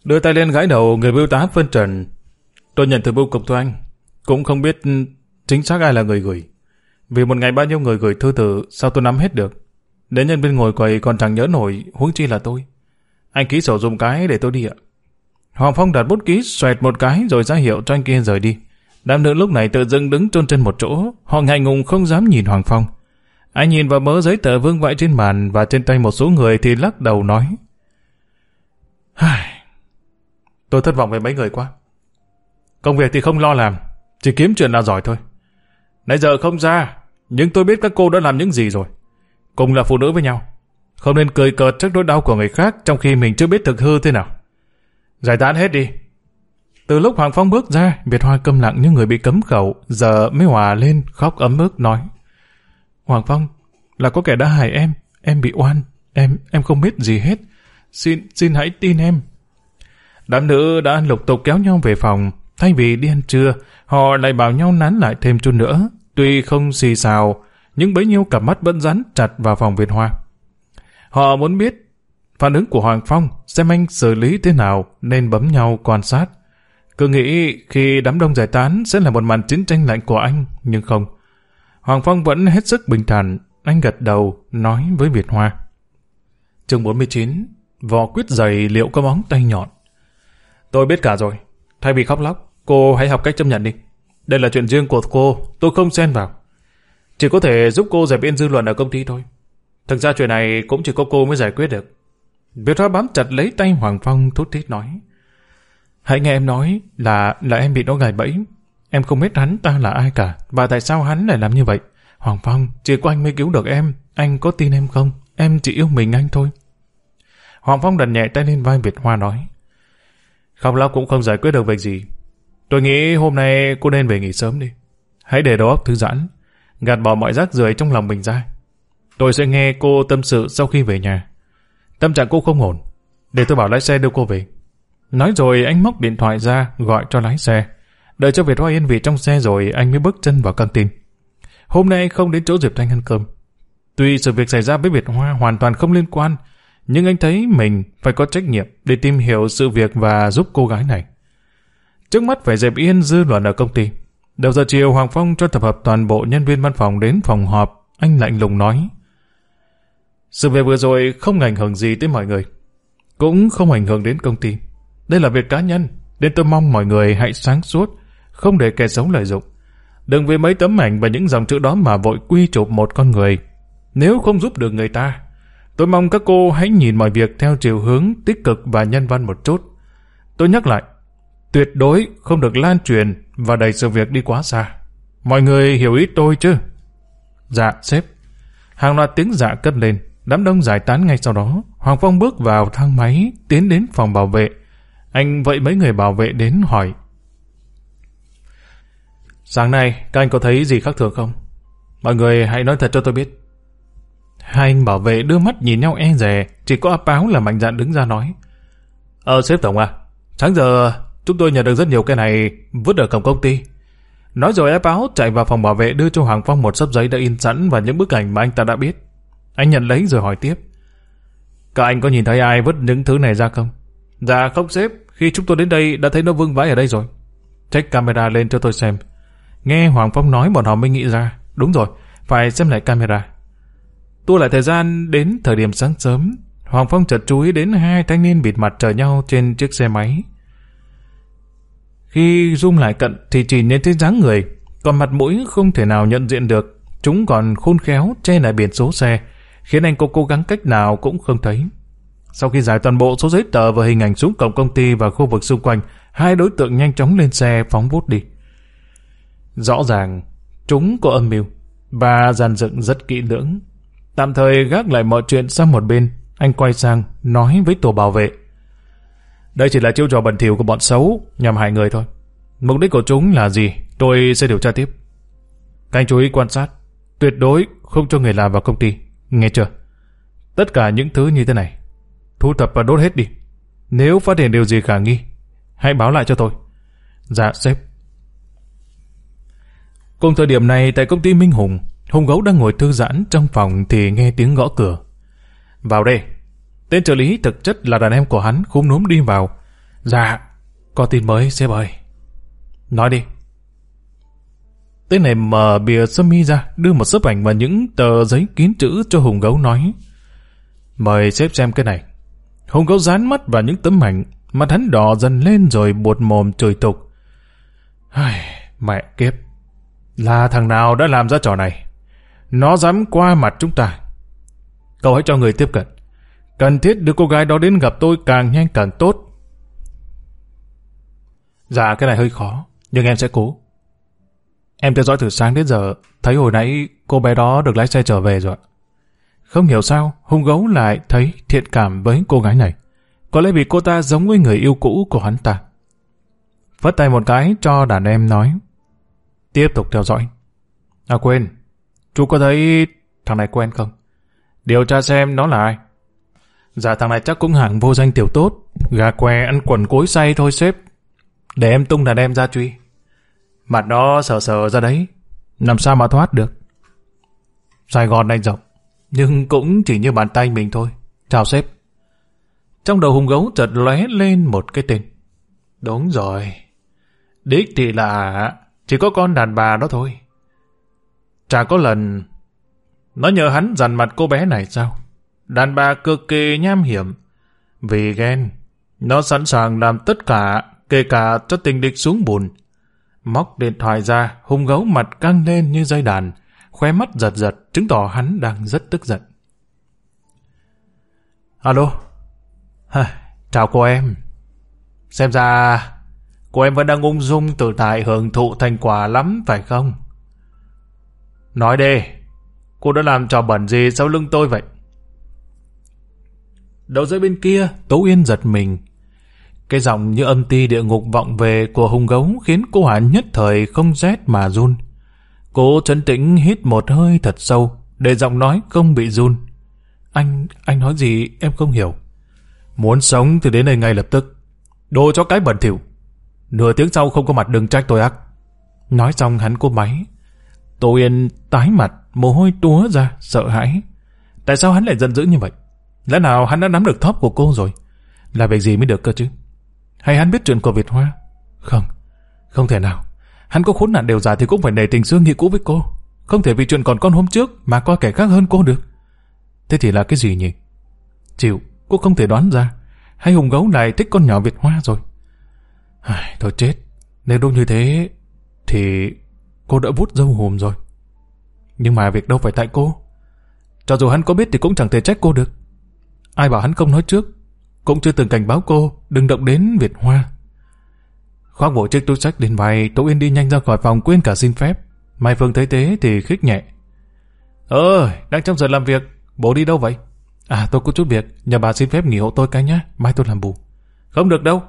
Đưa tay lên gãi đầu người bưu tá phân trần. Tôi nhận từ bưu cục thôi anh. Cũng không biết chính xác ai là người gửi. Vì một ngày bao nhiêu người gửi thư từ sao tôi nắm hết được. Đến nhân viên ngồi quầy còn chẳng nhớ nổi huống chi là tôi. Anh ký sổ dùng cái để tôi đi ạ. Hoàng Phong đặt bút ký xoẹt một cái rồi ra hiệu cho anh kia rời đi. Đám nữ lúc này tự dưng đứng trôn trên một chỗ. Họ ngại ngùng không dám nhìn Hoàng Phong. Anh nhìn vào mớ giấy tờ vương vãi trên bàn và trên tay một số người thì lắc đầu nói. Tôi thất vọng về mấy người quá. Công việc thì không lo làm, chỉ kiếm chuyện là giỏi thôi. Nãy giờ không ra, nhưng tôi biết các cô đã làm những gì rồi. Cùng là phụ nữ với nhau. Không nên cười cợt trước nỗi đau của người khác trong khi mình chưa biết thực hư thế nào. Giải tán hết đi. Từ lúc Hoàng Phong bước ra, Việt Hoa câm lặng như người bị cấm khẩu, giờ mới hòa lên, khóc ấm ức nói. Hoàng Phong, là có kẻ đã hại em, em bị oan, em, em không biết gì hết. Xin, xin hãy tin em. Đám nữ đã lục tục kéo nhau về phòng, thay vì đi ăn trưa, họ lại bảo nhau nán lại thêm chút nữa. Tuy không xì xào, nhưng bấy nhiêu cặp mắt vẫn rắn chặt vào phòng Việt Hoa. Họ muốn biết phản ứng của Hoàng Phong, xem anh xử lý thế nào nên bấm nhau quan sát. Cứ nghĩ khi đám đông giải tán sẽ là một màn chiến tranh lạnh của anh, nhưng không. Hoàng Phong vẫn hết sức bình thản, anh gật đầu, nói với Việt Hoa. chương 49, vò quyết giày liệu có móng tay nhọn. Tôi biết cả rồi, thay vì khóc lóc, cô hãy học cách chấp nhận đi. Đây là chuyện riêng của cô, tôi không xen vào. Chỉ có thể giúp cô giải biên dư luận ở công ty thôi. Thực ra chuyện này cũng chỉ có cô mới giải quyết được. Việt Hoa bám chặt lấy tay Hoàng Phong thút thít nói. Hãy nghe em nói là là em bị nó gài bẫy. Em không biết hắn ta là ai cả, và tại sao hắn lại làm như vậy. Hoàng Phong, chỉ có anh mới cứu được em, anh có tin em không? Em chỉ yêu mình anh thôi. Hoàng Phong đặt nhẹ tay lên vai Việt Hoa nói. Không lao cũng không giải quyết được việc gì. Tôi nghĩ hôm nay cô nên về nghỉ sớm đi. Hãy để đầu óc thư giãn, gạt bỏ mọi rác rưởi trong lòng mình ra. Tôi sẽ nghe cô tâm sự sau khi về nhà. Tâm trạng cô không ổn. Để tôi bảo lái xe đưa cô về. Nói rồi anh móc điện thoại ra gọi cho lái xe. Đợi cho Việt Hoa yên vị trong xe rồi anh mới bước chân vào căng tin. Hôm nay anh không đến chỗ Diệp Thanh ăn cơm. Tuy sự việc xảy ra với Việt Hoa hoàn toàn không liên quan, nhưng anh thấy mình phải có trách nhiệm để tìm hiểu sự việc và giúp cô gái này. Trước mắt phải dẹp yên dư luận ở công ty. Đầu giờ chiều Hoàng Phong cho tập hợp toàn bộ nhân viên văn phòng đến phòng họp, anh lạnh lùng nói. Sự việc vừa rồi không ảnh hưởng gì tới mọi người, cũng không ảnh hưởng đến công ty. Đây là việc cá nhân, nên tôi mong mọi người hãy sáng suốt, không để kẻ xấu lợi dụng. Đừng vì mấy tấm ảnh và những dòng chữ đó mà vội quy chụp một con người. Nếu không giúp được người ta, tôi mong các cô hãy nhìn mọi việc theo chiều hướng tích cực và nhân văn một chút. Tôi nhắc lại, tuyệt đối không được lan truyền và đẩy sự việc đi quá xa. Mọi người hiểu ý tôi chứ? Dạ, sếp. Hàng loạt tiếng dạ cất lên, đám đông giải tán ngay sau đó. Hoàng Phong bước vào thang máy, tiến đến phòng bảo vệ. Anh vậy mấy người bảo vệ đến hỏi. Sáng nay, các anh có thấy gì khác thường không? Mọi người hãy nói thật cho tôi biết. Hai anh bảo vệ đưa mắt nhìn nhau e rè, chỉ có áp áo là mạnh dạn đứng ra nói. Ờ, sếp tổng à, sáng giờ chúng tôi nhận được rất nhiều cái này vứt ở cổng công ty. Nói rồi áp áo chạy vào phòng bảo vệ đưa cho Hoàng Phong một sấp giấy đã in sẵn và những bức ảnh mà anh ta đã biết. Anh nhận lấy rồi hỏi tiếp. Các anh có nhìn thấy ai vứt những thứ này ra không? Dạ không sếp, khi chúng tôi đến đây đã thấy nó vương vãi ở đây rồi. Check camera lên cho tôi xem. Nghe Hoàng Phong nói bọn họ mới nghĩ ra. Đúng rồi, phải xem lại camera. Tua lại thời gian đến thời điểm sáng sớm, Hoàng Phong chợt chú ý đến hai thanh niên bịt mặt chờ nhau trên chiếc xe máy. Khi zoom lại cận thì chỉ nhìn thấy dáng người, còn mặt mũi không thể nào nhận diện được. Chúng còn khôn khéo che lại biển số xe, khiến anh cô cố gắng cách nào cũng không thấy. Sau khi giải toàn bộ số giấy tờ và hình ảnh xuống cổng công ty và khu vực xung quanh, hai đối tượng nhanh chóng lên xe phóng vút đi. Rõ ràng, chúng có âm mưu và dàn dựng rất kỹ lưỡng. Tạm thời gác lại mọi chuyện sang một bên, anh quay sang nói với tổ bảo vệ. Đây chỉ là chiêu trò bẩn thỉu của bọn xấu nhằm hại người thôi. Mục đích của chúng là gì, tôi sẽ điều tra tiếp. Các anh chú ý quan sát, tuyệt đối không cho người làm vào công ty, nghe chưa? Tất cả những thứ như thế này, thu thập và đốt hết đi. Nếu phát hiện điều gì khả nghi, hãy báo lại cho tôi. Dạ, sếp. Cùng thời điểm này tại công ty Minh Hùng, Hùng Gấu đang ngồi thư giãn trong phòng thì nghe tiếng gõ cửa. Vào đây. Tên trợ lý thực chất là đàn em của hắn khúm núm đi vào. Dạ, có tin mới sếp ơi. Nói đi. Tên này mở bìa sơ mi ra, đưa một sấp ảnh và những tờ giấy kín chữ cho Hùng Gấu nói. Mời sếp xem cái này. Hùng Gấu dán mắt vào những tấm ảnh, mặt hắn đỏ dần lên rồi buột mồm chửi tục. Ai, mẹ kiếp. Là thằng nào đã làm ra trò này? Nó dám qua mặt chúng ta. Cậu hãy cho người tiếp cận. Cần thiết đưa cô gái đó đến gặp tôi càng nhanh càng tốt. Dạ cái này hơi khó, nhưng em sẽ cố. Em theo dõi từ sáng đến giờ, thấy hồi nãy cô bé đó được lái xe trở về rồi. Không hiểu sao, hung gấu lại thấy thiện cảm với cô gái này. Có lẽ vì cô ta giống với người yêu cũ của hắn ta. Phất tay một cái cho đàn em nói. Tiếp tục theo dõi. À quên, chú có thấy thằng này quen không? Điều tra xem nó là ai. Dạ thằng này chắc cũng hạng vô danh tiểu tốt. Gà què ăn quần cối say thôi sếp. Để em tung đàn em ra truy. Mặt nó sờ sờ ra đấy. Làm sao mà thoát được. Sài Gòn này rộng. Nhưng cũng chỉ như bàn tay mình thôi. Chào sếp. Trong đầu hùng gấu chợt lóe lên một cái tên. Đúng rồi. Đích thì là chỉ có con đàn bà đó thôi. Chả có lần nó nhờ hắn dằn mặt cô bé này sao? Đàn bà cực kỳ nham hiểm. Vì ghen, nó sẵn sàng làm tất cả, kể cả cho tình địch xuống bùn. Móc điện thoại ra, hung gấu mặt căng lên như dây đàn, khóe mắt giật giật, chứng tỏ hắn đang rất tức giận. Alo. À, chào cô em. Xem ra cô em vẫn đang ung dung tự tại hưởng thụ thành quả lắm phải không? Nói đi, cô đã làm trò bẩn gì sau lưng tôi vậy? Đầu dây bên kia, Tố Yên giật mình. Cái giọng như âm ti địa ngục vọng về của hùng gấu khiến cô Hà nhất thời không rét mà run. Cô chấn tĩnh hít một hơi thật sâu, để giọng nói không bị run. Anh, anh nói gì em không hiểu. Muốn sống thì đến đây ngay lập tức. Đồ cho cái bẩn thỉu. Nửa tiếng sau không có mặt đừng trách tôi ác. Nói xong hắn cô máy. Tô Yên tái mặt, mồ hôi túa ra, sợ hãi. Tại sao hắn lại giận dữ như vậy? Lẽ nào hắn đã nắm được thóp của cô rồi? Là việc gì mới được cơ chứ? Hay hắn biết chuyện của Việt Hoa? Không, không thể nào. Hắn có khốn nạn đều già thì cũng phải nề tình xưa nghĩa cũ với cô. Không thể vì chuyện còn con hôm trước mà coi kẻ khác hơn cô được. Thế thì là cái gì nhỉ? Chịu, cô không thể đoán ra. Hay Hùng Gấu lại thích con nhỏ Việt Hoa rồi. Ai, thôi chết. Nếu đúng như thế, thì cô đã vút dâu hùm rồi. Nhưng mà việc đâu phải tại cô. Cho dù hắn có biết thì cũng chẳng thể trách cô được. Ai bảo hắn không nói trước, cũng chưa từng cảnh báo cô đừng động đến Việt Hoa. Khoác bộ chiếc túi sách lên vai, Tố Yên đi nhanh ra khỏi phòng quên cả xin phép. Mai Phương thấy thế thì khích nhẹ. Ơ, đang trong giờ làm việc, bố đi đâu vậy? À, tôi có chút việc, nhờ bà xin phép nghỉ hộ tôi cái nhá, mai tôi làm bù. Không được đâu,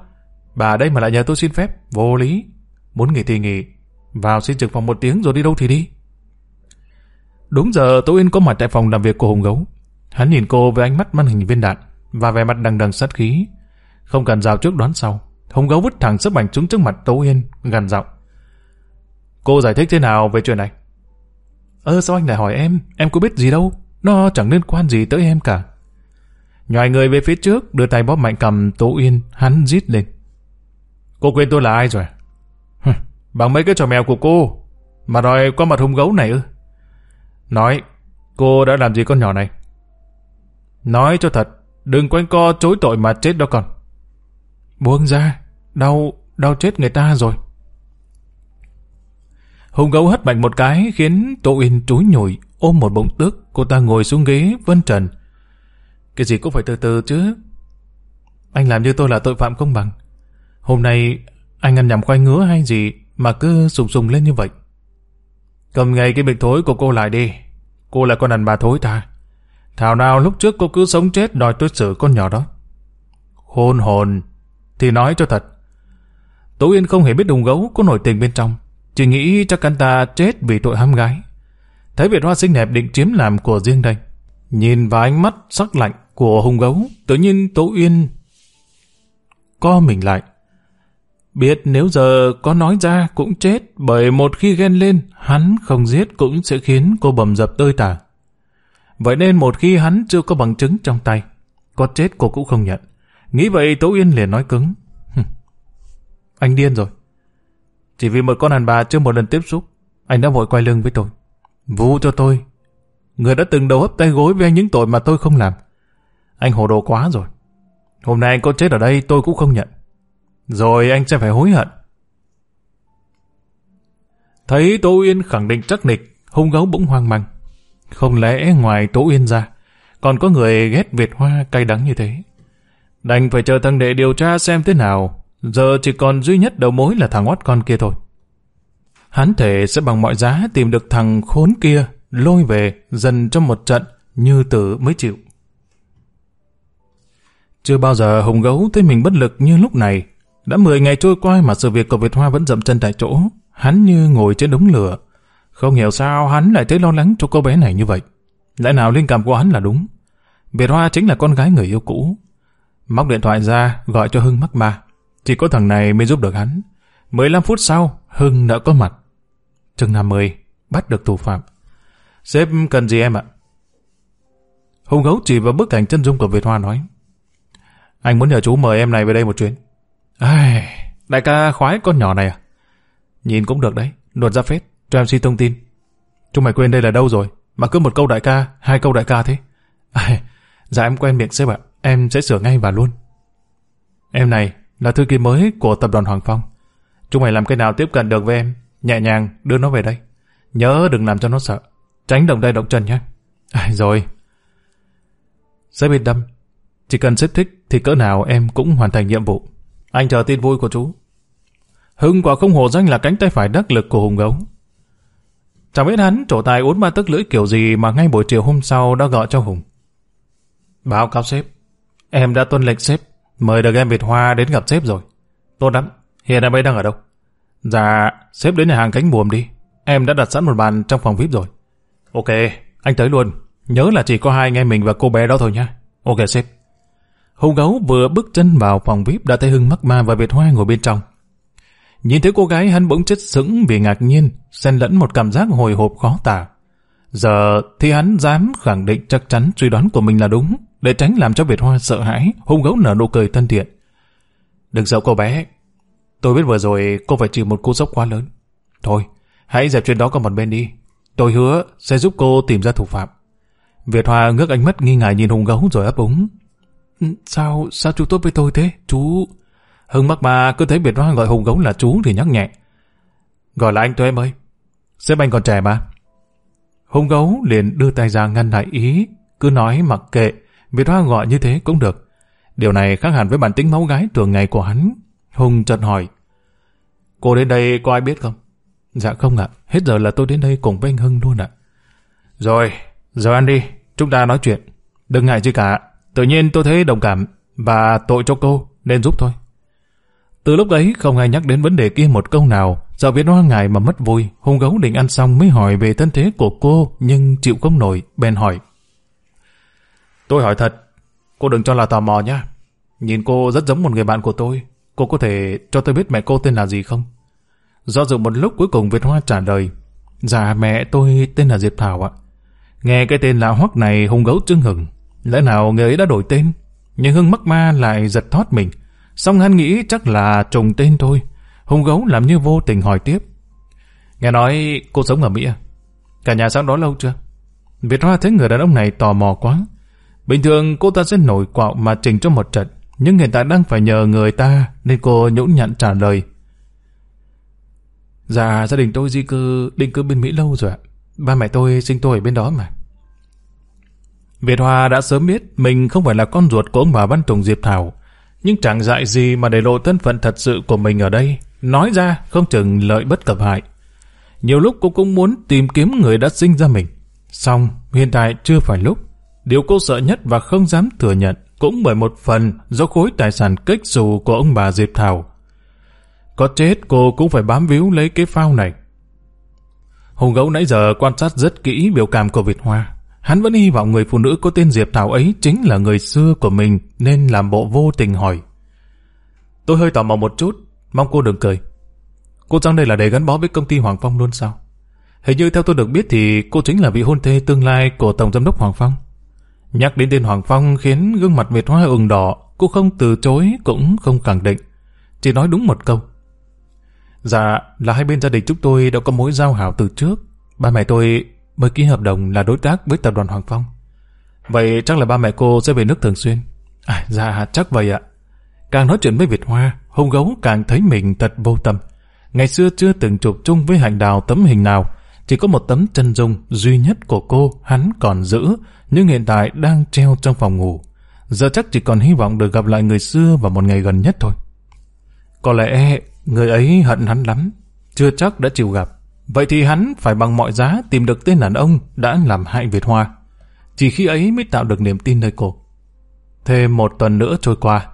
bà đây mà lại nhờ tôi xin phép, vô lý. Muốn nghỉ thì nghỉ, vào xin trực phòng một tiếng rồi đi đâu thì đi. Đúng giờ Tố Yên có mặt tại phòng làm việc của Hùng Gấu. Hắn nhìn cô với ánh mắt màn hình viên đạn và vẻ mặt đằng đằng sát khí. Không cần rào trước đoán sau. Hùng Gấu vứt thẳng sấp mạnh trúng trước mặt Tố Yên, gằn giọng. Cô giải thích thế nào về chuyện này? Ơ sao anh lại hỏi em? Em có biết gì đâu. Nó chẳng liên quan gì tới em cả. Nhòi người về phía trước, đưa tay bóp mạnh cầm Tố Yên, hắn rít lên. Cô quên tôi là ai rồi? Bằng mấy cái trò mèo của cô, mà đòi qua mặt hung gấu này ư? Nói, cô đã làm gì con nhỏ này? Nói cho thật, đừng quanh co chối tội mà chết đó con. Buông ra, đau, đau chết người ta rồi. Hùng gấu hất mạnh một cái khiến Tô Uyên trúi nhồi ôm một bụng tức, cô ta ngồi xuống ghế vân trần. Cái gì cũng phải từ từ chứ. Anh làm như tôi là tội phạm công bằng. Hôm nay anh ăn nhầm khoai ngứa hay gì mà cứ sùng sùng lên như vậy. Cầm ngay cái bệnh thối của cô lại đi. Cô là con đàn bà thối ta. Thảo nào lúc trước cô cứ sống chết đòi tôi xử con nhỏ đó. Hôn hồn. Thì nói cho thật. Tố Yên không hề biết đùng gấu có nổi tình bên trong. Chỉ nghĩ chắc anh ta chết vì tội ham gái. Thấy Việt Hoa xinh đẹp định chiếm làm của riêng đây. Nhìn vào ánh mắt sắc lạnh của hùng gấu, tự nhiên Tố Yên co mình lại. Biết nếu giờ có nói ra cũng chết bởi một khi ghen lên, hắn không giết cũng sẽ khiến cô bầm dập tơi tả. Vậy nên một khi hắn chưa có bằng chứng trong tay, có chết cô cũng không nhận. Nghĩ vậy Tố Yên liền nói cứng. anh điên rồi. Chỉ vì một con đàn bà chưa một lần tiếp xúc, anh đã vội quay lưng với tôi. Vu cho tôi. Người đã từng đầu hấp tay gối với anh những tội mà tôi không làm. Anh hồ đồ quá rồi. Hôm nay anh có chết ở đây tôi cũng không nhận. Rồi anh sẽ phải hối hận. Thấy Tố Uyên khẳng định chắc nịch, hung gấu bỗng hoang mang. Không lẽ ngoài Tố Uyên ra, còn có người ghét Việt Hoa cay đắng như thế. Đành phải chờ thằng đệ điều tra xem thế nào, giờ chỉ còn duy nhất đầu mối là thằng oát con kia thôi. Hắn thể sẽ bằng mọi giá tìm được thằng khốn kia, lôi về dần trong một trận như tử mới chịu. Chưa bao giờ Hùng Gấu thấy mình bất lực như lúc này, đã 10 ngày trôi qua mà sự việc của Việt Hoa vẫn dậm chân tại chỗ. Hắn như ngồi trên đống lửa. Không hiểu sao hắn lại thấy lo lắng cho cô bé này như vậy. Lẽ nào linh cảm của hắn là đúng? Việt Hoa chính là con gái người yêu cũ. Móc điện thoại ra, gọi cho Hưng mắc ma. Chỉ có thằng này mới giúp được hắn. 15 phút sau, Hưng đã có mặt. Chừng 50, bắt được thủ phạm. Sếp cần gì em ạ? Hùng gấu chỉ vào bức ảnh chân dung của Việt Hoa nói. Anh muốn nhờ chú mời em này về đây một chuyến. Ai, đại ca khoái con nhỏ này à? Nhìn cũng được đấy, luật ra phết, cho em xin thông tin. Chúng mày quên đây là đâu rồi, mà cứ một câu đại ca, hai câu đại ca thế. À, dạ em quen miệng sếp ạ, em sẽ sửa ngay và luôn. Em này là thư ký mới của tập đoàn Hoàng Phong. Chúng mày làm cái nào tiếp cận được với em, nhẹ nhàng đưa nó về đây. Nhớ đừng làm cho nó sợ, tránh động tay động chân nhé. À, rồi. Sếp yên tâm, chỉ cần sếp thích thì cỡ nào em cũng hoàn thành nhiệm vụ. Anh chờ tin vui của chú. Hưng quả không hổ danh là cánh tay phải đắc lực của Hùng Gấu. Chẳng biết hắn trổ tài uốn ba tức lưỡi kiểu gì mà ngay buổi chiều hôm sau đã gọi cho Hùng. Báo cáo sếp, em đã tuân lệnh sếp, mời được em Việt Hoa đến gặp sếp rồi. Tốt lắm, hiện em ấy đang ở đâu? Dạ, sếp đến nhà hàng cánh buồm đi. Em đã đặt sẵn một bàn trong phòng VIP rồi. Ok, Anh tới luôn. Nhớ là chỉ có hai anh em mình và cô bé đó thôi nha. Ok sếp. Hùng gấu vừa bước chân vào phòng VIP đã thấy Hưng mắc ma và Việt Hoa ngồi bên trong. Nhìn thấy cô gái hắn bỗng chết sững vì ngạc nhiên, xen lẫn một cảm giác hồi hộp khó tả. Giờ thì hắn dám khẳng định chắc chắn suy đoán của mình là đúng, để tránh làm cho Việt Hoa sợ hãi, hung gấu nở nụ cười thân thiện. Đừng sợ cô bé, tôi biết vừa rồi cô phải chịu một cú sốc quá lớn. Thôi, hãy dẹp chuyện đó qua một bên đi. Tôi hứa sẽ giúp cô tìm ra thủ phạm. Việt Hoa ngước ánh mắt nghi ngại nhìn hùng gấu rồi ấp úng. Ừ, sao, sao chú tốt với tôi thế? Chú... Hưng mắc mà cứ thấy Việt Hoa gọi hùng gấu là chú thì nhắc nhẹ. Gọi là anh tôi em ơi. Sếp anh còn trẻ mà. Hùng gấu liền đưa tay ra ngăn lại ý, cứ nói mặc kệ, Việt Hoa gọi như thế cũng được. Điều này khác hẳn với bản tính máu gái thường ngày của hắn. Hùng chợt hỏi, Cô đến đây có ai biết không? Dạ không ạ, hết giờ là tôi đến đây cùng với anh Hưng luôn ạ. Rồi, giờ ăn đi, chúng ta nói chuyện. Đừng ngại gì cả, tự nhiên tôi thấy đồng cảm và tội cho cô nên giúp thôi. Từ lúc ấy không ai nhắc đến vấn đề kia một câu nào, sợ biết hoa ngại mà mất vui, hung gấu định ăn xong mới hỏi về thân thế của cô nhưng chịu không nổi, bèn hỏi. Tôi hỏi thật, cô đừng cho là tò mò nhá. Nhìn cô rất giống một người bạn của tôi, cô có thể cho tôi biết mẹ cô tên là gì không? Do dự một lúc cuối cùng Việt Hoa trả lời, Dạ mẹ tôi tên là Diệp Thảo ạ. Nghe cái tên lạ hoắc này hung gấu trưng hừng, lẽ nào người ấy đã đổi tên? Nhưng Hưng mắc ma lại giật thoát mình. Xong hắn nghĩ chắc là trùng tên thôi. Hùng gấu làm như vô tình hỏi tiếp. Nghe nói cô sống ở Mỹ à? Cả nhà sang đó lâu chưa? Việt Hoa thấy người đàn ông này tò mò quá. Bình thường cô ta sẽ nổi quạo mà trình cho một trận. Nhưng hiện tại đang phải nhờ người ta nên cô nhũn nhặn trả lời. Dạ, gia đình tôi di cư, định cư bên Mỹ lâu rồi ạ. Ba mẹ tôi sinh tôi ở bên đó mà. Việt Hoa đã sớm biết mình không phải là con ruột của ông bà Văn Tùng Diệp Thảo, nhưng chẳng dại gì mà để lộ thân phận thật sự của mình ở đây. Nói ra không chừng lợi bất cập hại. Nhiều lúc cô cũng muốn tìm kiếm người đã sinh ra mình. Xong, hiện tại chưa phải lúc. Điều cô sợ nhất và không dám thừa nhận cũng bởi một phần do khối tài sản kích xù của ông bà Diệp Thảo. Có chết cô cũng phải bám víu lấy cái phao này. Hùng gấu nãy giờ quan sát rất kỹ biểu cảm của Việt Hoa. Hắn vẫn hy vọng người phụ nữ có tên Diệp Thảo ấy chính là người xưa của mình nên làm bộ vô tình hỏi. Tôi hơi tò mò một chút, mong cô đừng cười. Cô sang đây là để gắn bó với công ty Hoàng Phong luôn sao? Hình như theo tôi được biết thì cô chính là vị hôn thê tương lai của Tổng Giám đốc Hoàng Phong. Nhắc đến tên Hoàng Phong khiến gương mặt Việt Hoa ửng đỏ, cô không từ chối cũng không khẳng định. Chỉ nói đúng một câu. Dạ, là hai bên gia đình chúng tôi đã có mối giao hảo từ trước. Ba mẹ tôi mới ký hợp đồng là đối tác với tập đoàn Hoàng Phong. Vậy chắc là ba mẹ cô sẽ về nước thường xuyên. À, dạ, chắc vậy ạ. Càng nói chuyện với Việt Hoa, hung gấu càng thấy mình thật vô tâm. Ngày xưa chưa từng chụp chung với hành đào tấm hình nào, chỉ có một tấm chân dung duy nhất của cô hắn còn giữ, nhưng hiện tại đang treo trong phòng ngủ. Giờ chắc chỉ còn hy vọng được gặp lại người xưa vào một ngày gần nhất thôi. Có lẽ người ấy hận hắn lắm, chưa chắc đã chịu gặp. Vậy thì hắn phải bằng mọi giá tìm được tên đàn ông đã làm hại Việt Hoa. Chỉ khi ấy mới tạo được niềm tin nơi cô. Thêm một tuần nữa trôi qua,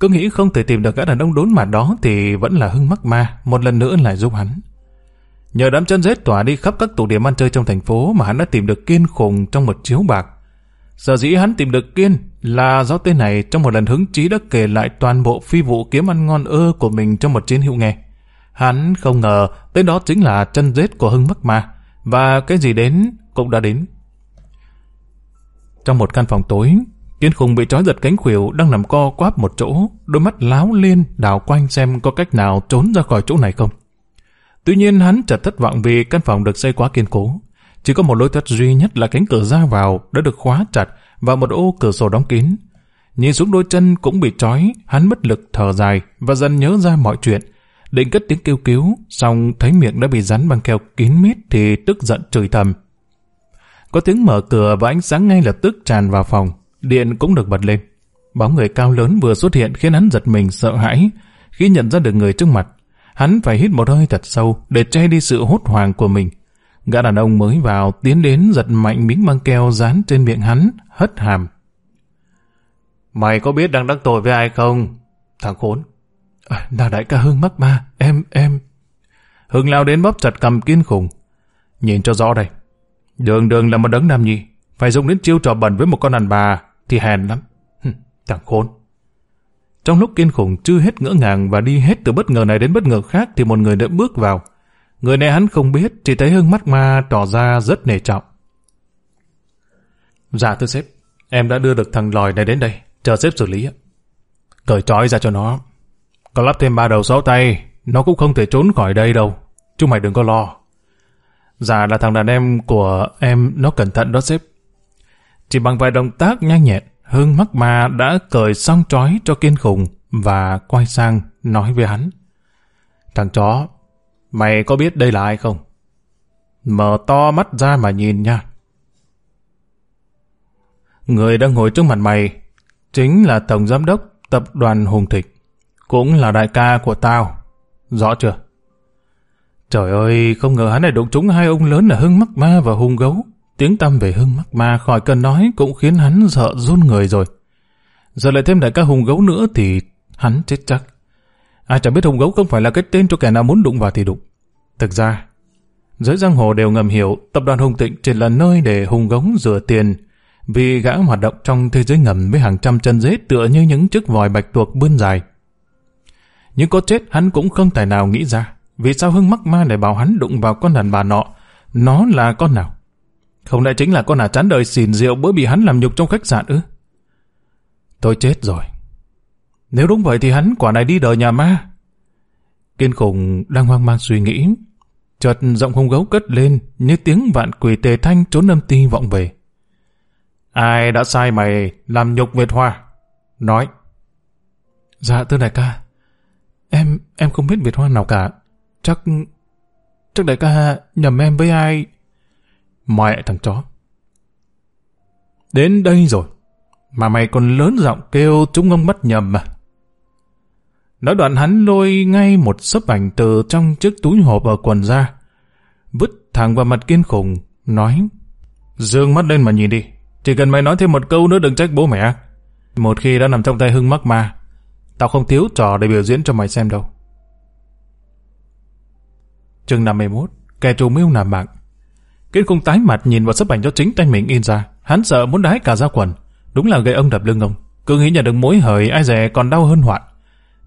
cứ nghĩ không thể tìm được gã đàn ông đốn mặt đó thì vẫn là hưng mắc ma, một lần nữa lại giúp hắn. Nhờ đám chân rết tỏa đi khắp các tụ điểm ăn chơi trong thành phố mà hắn đã tìm được Kiên khùng trong một chiếu bạc. Sở dĩ hắn tìm được Kiên là do tên này trong một lần hứng chí đã kể lại toàn bộ phi vụ kiếm ăn ngon ơ của mình trong một chiến hữu nghe. Hắn không ngờ tên đó chính là chân rết của Hưng Mắc Ma, và cái gì đến cũng đã đến. Trong một căn phòng tối, Kiên Khùng bị trói giật cánh khuỷu đang nằm co quắp một chỗ, đôi mắt láo liên đảo quanh xem có cách nào trốn ra khỏi chỗ này không. Tuy nhiên hắn chợt thất vọng vì căn phòng được xây quá kiên cố. Chỉ có một lối thoát duy nhất là cánh cửa ra vào đã được khóa chặt và một ô cửa sổ đóng kín. Nhìn xuống đôi chân cũng bị trói, hắn bất lực thở dài và dần nhớ ra mọi chuyện, định cất tiếng kêu cứu, xong thấy miệng đã bị rắn băng keo kín mít thì tức giận chửi thầm. Có tiếng mở cửa và ánh sáng ngay lập tức tràn vào phòng, điện cũng được bật lên. Bóng người cao lớn vừa xuất hiện khiến hắn giật mình sợ hãi. Khi nhận ra được người trước mặt, hắn phải hít một hơi thật sâu để che đi sự hốt hoảng của mình. Gã đàn ông mới vào tiến đến giật mạnh miếng băng keo dán trên miệng hắn, hất hàm. Mày có biết đang đắc tội với ai không? Thằng khốn, là đại ca Hưng mắc ma, em, em. Hưng lao đến bóp chặt cầm kiên khủng. Nhìn cho rõ đây. Đường đường là một đấng nam nhi, phải dùng đến chiêu trò bẩn với một con đàn bà thì hèn lắm. Thằng khốn. Trong lúc kiên khủng chưa hết ngỡ ngàng và đi hết từ bất ngờ này đến bất ngờ khác thì một người đã bước vào. Người này hắn không biết, chỉ thấy hưng mắt ma tỏ ra rất nề trọng. Dạ thưa sếp, em đã đưa được thằng lòi này đến đây, chờ sếp xử lý. Cởi trói ra cho nó. Có lắp thêm ba đầu sáu tay, nó cũng không thể trốn khỏi đây đâu. Chúng mày đừng có lo. Dạ là thằng đàn em của em nó cẩn thận đó sếp. Chỉ bằng vài động tác nhanh nhẹn, Hưng mắc mà đã cởi xong trói cho kiên khủng và quay sang nói với hắn. Thằng chó, mày có biết đây là ai không? Mở to mắt ra mà nhìn nha. Người đang ngồi trước mặt mày chính là Tổng Giám đốc Tập đoàn Hùng Thịnh, cũng là đại ca của tao. Rõ chưa? Trời ơi, không ngờ hắn lại đụng trúng hai ông lớn là Hưng Mắc Ma và hung Gấu. Tiếng tâm về Hưng Mắc Ma khỏi cần nói cũng khiến hắn sợ run người rồi. Giờ lại thêm đại ca hung Gấu nữa thì hắn chết chắc. Ai chẳng biết hung Gấu không phải là cái tên cho kẻ nào muốn đụng vào thì đụng. Thực ra, giới giang hồ đều ngầm hiểu tập đoàn Hùng tịnh chỉ là nơi để Hùng Gấu rửa tiền vì gã hoạt động trong thế giới ngầm với hàng trăm chân dế tựa như những chiếc vòi bạch tuộc bươn dài. Nhưng có chết hắn cũng không tài nào nghĩ ra vì sao Hưng mắc ma để bảo hắn đụng vào con đàn bà nọ nó là con nào? Không lẽ chính là con nào chán đời xỉn rượu bữa bị hắn làm nhục trong khách sạn ư? Tôi chết rồi. Nếu đúng vậy thì hắn quả này đi đời nhà ma. Kiên khủng đang hoang mang suy nghĩ. Chợt giọng hung gấu cất lên như tiếng vạn quỷ tề thanh trốn âm ti vọng về. Ai đã sai mày làm nhục Việt Hoa? Nói. Dạ thưa đại ca. Em, em không biết Việt Hoa nào cả. Chắc... Chắc đại ca nhầm em với ai... Mẹ thằng chó. Đến đây rồi. Mà mày còn lớn giọng kêu chúng ông mất nhầm mà. Nói đoạn hắn lôi ngay một sấp ảnh từ trong chiếc túi hộp ở quần ra. Vứt thẳng vào mặt kiên khủng, nói Dương mắt lên mà nhìn đi. Chỉ cần mày nói thêm một câu nữa đừng trách bố mẹ. Một khi đã nằm trong tay hưng mắc ma, tao không thiếu trò để biểu diễn cho mày xem đâu. Chương 51 Kẻ trù mưu làm mạng Kiên không tái mặt nhìn vào sấp ảnh do chính tay mình in ra. Hắn sợ muốn đái cả ra quần. Đúng là gây ông đập lưng ông. Cứ nghĩ nhà được mối hời, ai dè còn đau hơn hoạn.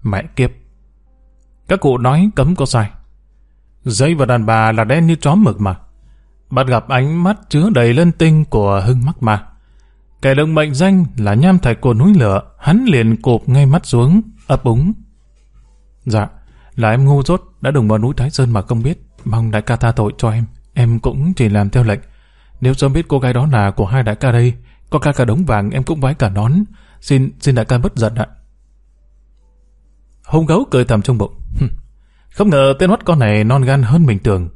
Mẹ kiếp. Các cụ nói cấm có sai. Dây và đàn bà là đen như chó mực mà. Bắt gặp ánh mắt chứa đầy lân tinh của hưng mắc mà Kẻ được mệnh danh là nham thạch của núi lửa, hắn liền cụp ngay mắt xuống, ấp úng. Dạ, là em ngu dốt, đã đụng vào núi Thái Sơn mà không biết, mong đại ca tha tội cho em. Em cũng chỉ làm theo lệnh. Nếu sớm biết cô gái đó là của hai đại ca đây, có ca cả đống vàng em cũng vái cả nón. Xin xin đại ca bất giận ạ. Hùng gấu cười thầm trong bụng. Không ngờ tên hoắt con này non gan hơn mình tưởng.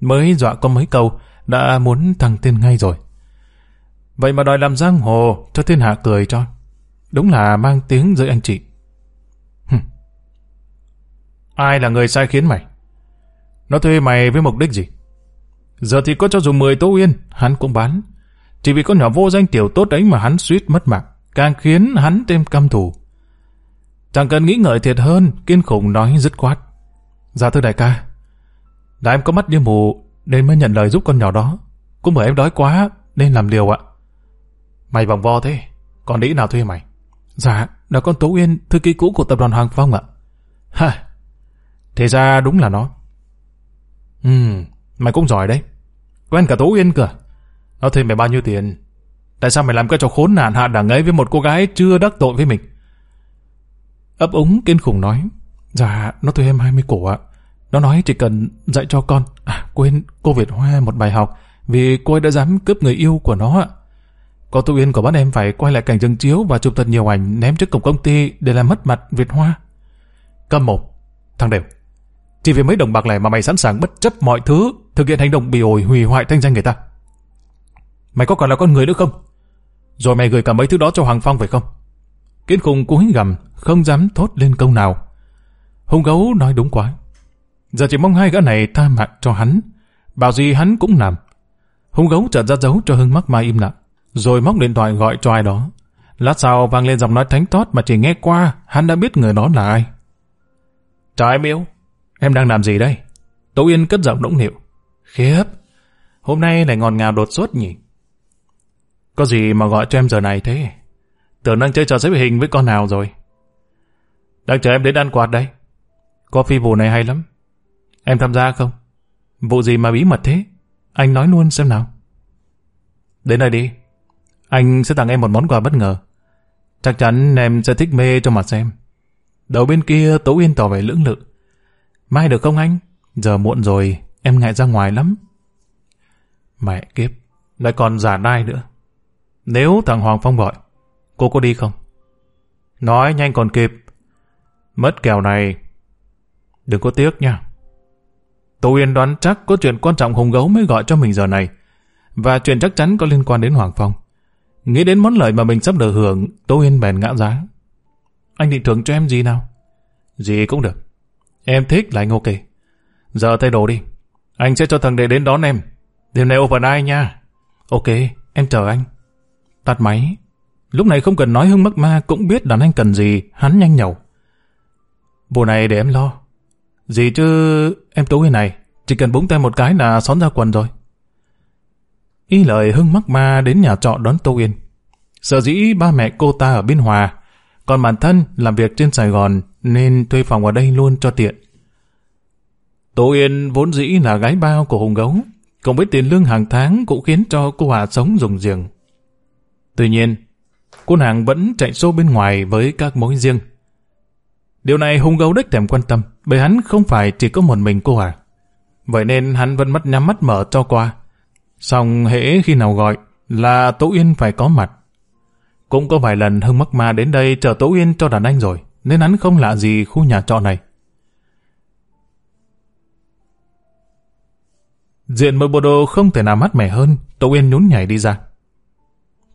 Mới dọa có mấy câu, đã muốn thăng tên ngay rồi. Vậy mà đòi làm giang hồ cho thiên hạ cười cho. Đúng là mang tiếng dưới anh chị. Ai là người sai khiến mày? Nó thuê mày với mục đích gì? Giờ thì có cho dù 10 tố yên, hắn cũng bán. Chỉ vì con nhỏ vô danh tiểu tốt ấy mà hắn suýt mất mạng, càng khiến hắn thêm căm thù. Chẳng cần nghĩ ngợi thiệt hơn, kiên khủng nói dứt khoát. Dạ thưa đại ca, là em có mắt như mù, nên mới nhận lời giúp con nhỏ đó. Cũng bởi em đói quá, nên làm liều ạ. Mày vòng vo thế, còn đĩ nào thuê mày? Dạ, là con Tố Uyên, thư ký cũ của tập đoàn Hoàng Phong ạ. Ha, thế ra đúng là nó. Ừ, Mày cũng giỏi đấy. Quen cả Tố Uyên cơ. Nó thuê mày bao nhiêu tiền? Tại sao mày làm cái trò khốn nạn hạ đẳng ấy với một cô gái chưa đắc tội với mình? Ấp úng kiên khủng nói. Dạ, nó thuê em 20 cổ ạ. Nó nói chỉ cần dạy cho con, à quên, cô Việt Hoa một bài học vì cô ấy đã dám cướp người yêu của nó ạ. Có tu yên của bắt em phải quay lại cảnh dừng chiếu và chụp thật nhiều ảnh ném trước cổng công ty để làm mất mặt Việt Hoa. Cầm một, thằng đều. Chỉ vì mấy đồng bạc này mà mày sẵn sàng bất chấp mọi thứ thực hiện hành động bị ổi hủy hoại thanh danh người ta. Mày có còn là con người nữa không? Rồi mày gửi cả mấy thứ đó cho Hoàng Phong phải không? Kiến khùng cúi gầm, không dám thốt lên câu nào. Hùng gấu nói đúng quá. Giờ chỉ mong hai gã này tha mạng cho hắn. Bảo gì hắn cũng làm. Hùng gấu chợt ra dấu cho Hưng mắc mai im lặng. Rồi móc điện thoại gọi cho ai đó. Lát sau vang lên giọng nói thánh tót mà chỉ nghe qua, hắn đã biết người đó là ai. Chào em yêu, em đang làm gì đây? Tố Yên cất giọng đỗng nịu. Khiếp! Hôm nay lại ngọt ngào đột xuất nhỉ? Có gì mà gọi cho em giờ này thế? Tưởng đang chơi trò xếp hình với con nào rồi? Đang chờ em đến ăn quạt đây. Có phi vụ này hay lắm. Em tham gia không? Vụ gì mà bí mật thế? Anh nói luôn xem nào. Đến đây đi. Anh sẽ tặng em một món quà bất ngờ. Chắc chắn em sẽ thích mê cho mặt xem. Đầu bên kia Tố Yên tỏ vẻ lưỡng lự. Mai được không anh? Giờ muộn rồi, em ngại ra ngoài lắm. Mẹ kiếp, lại còn giả đai nữa. Nếu thằng Hoàng Phong gọi, cô có đi không? Nói nhanh còn kịp. Mất kèo này, đừng có tiếc nha. Tô Yên đoán chắc có chuyện quan trọng hùng gấu mới gọi cho mình giờ này. Và chuyện chắc chắn có liên quan đến Hoàng Phong. Nghĩ đến món lợi mà mình sắp được hưởng, Tô Yên bèn ngã giá. Anh định thưởng cho em gì nào? Gì cũng được. Em thích là anh ok. Giờ thay đồ đi. Anh sẽ cho thằng đệ đến đón em. Đêm nay open eye nha. Ok, em chờ anh. Tắt máy. Lúc này không cần nói hưng mắc ma cũng biết đàn anh cần gì, hắn nhanh nhẩu. Bộ này để em lo. Gì chứ em tú cái này, chỉ cần búng tay một cái là xón ra quần rồi. Y lời hưng mắc ma đến nhà trọ đón Tô Yên. Sợ dĩ ba mẹ cô ta ở Biên Hòa, còn bản thân làm việc trên Sài Gòn nên thuê phòng ở đây luôn cho tiện. Tô Yên vốn dĩ là gái bao của Hùng Gấu, cùng với tiền lương hàng tháng cũng khiến cho cô Hòa sống rùng giềng. Tuy nhiên, cô nàng vẫn chạy xô bên ngoài với các mối riêng. Điều này Hùng Gấu đích thèm quan tâm, bởi hắn không phải chỉ có một mình cô Hòa. Vậy nên hắn vẫn mất nhắm mắt mở cho qua. Xong hễ khi nào gọi là Tố Yên phải có mặt. Cũng có vài lần Hưng mắc ma đến đây chờ Tố Yên cho đàn anh rồi, nên hắn không lạ gì khu nhà trọ này. Diện mơ bộ đồ không thể nào mát mẻ hơn, Tố Yên nhún nhảy đi ra.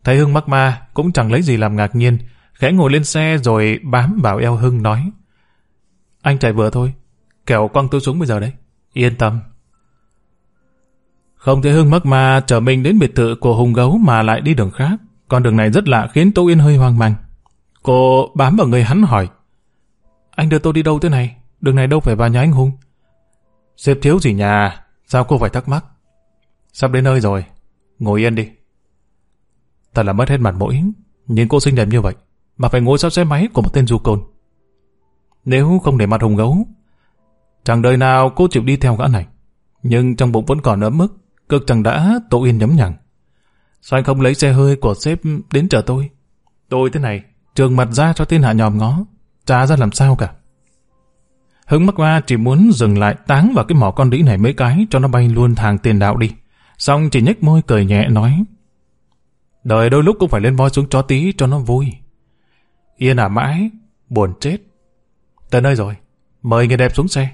Thấy Hưng mắc ma cũng chẳng lấy gì làm ngạc nhiên, khẽ ngồi lên xe rồi bám vào eo Hưng nói. Anh chạy vừa thôi, kẻo quăng tôi xuống bây giờ đấy. Yên tâm. Không thể Hưng mắc mà chở mình đến biệt thự của Hùng Gấu mà lại đi đường khác. Con đường này rất lạ khiến Tô Yên hơi hoang mang. Cô bám vào người hắn hỏi. Anh đưa tôi đi đâu thế này? Đường này đâu phải vào nhà anh Hùng. Xếp thiếu gì nhà, sao cô phải thắc mắc? Sắp đến nơi rồi, ngồi yên đi. Thật là mất hết mặt mũi, nhìn cô xinh đẹp như vậy, mà phải ngồi sau xe máy của một tên du côn. Nếu không để mặt hùng gấu, chẳng đời nào cô chịu đi theo gã này. Nhưng trong bụng vẫn còn ấm mức, cực chẳng đã Tô Yên nhấm nhằng. Sao anh không lấy xe hơi của sếp đến chờ tôi? Tôi thế này, trường mặt ra cho tên hạ nhòm ngó, trả ra làm sao cả. Hưng mắc ma chỉ muốn dừng lại táng vào cái mỏ con đĩ này mấy cái cho nó bay luôn thang tiền đạo đi. Xong chỉ nhếch môi cười nhẹ nói. Đời đôi lúc cũng phải lên voi xuống chó tí cho nó vui. Yên à mãi, buồn chết. Tới nơi rồi, mời người đẹp xuống xe.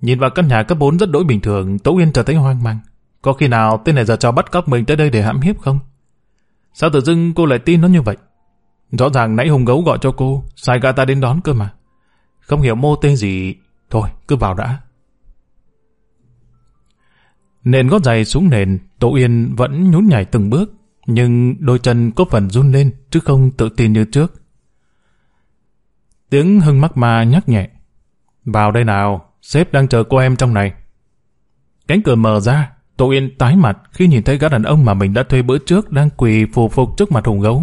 Nhìn vào căn nhà cấp 4 rất đổi bình thường, Tố Yên trở thấy hoang mang. Có khi nào tên này giờ cho bắt cóc mình tới đây để hãm hiếp không? Sao tự dưng cô lại tin nó như vậy? Rõ ràng nãy Hùng Gấu gọi cho cô, sai gã ta đến đón cơ mà. Không hiểu mô tên gì, thôi cứ vào đã. Nền gót giày xuống nền, Tô Yên vẫn nhún nhảy từng bước, nhưng đôi chân có phần run lên chứ không tự tin như trước. Tiếng hưng mắc ma nhắc nhẹ. Vào đây nào, sếp đang chờ cô em trong này. Cánh cửa mở ra, Tô Yên tái mặt khi nhìn thấy gã đàn ông mà mình đã thuê bữa trước đang quỳ phù phục trước mặt hùng gấu.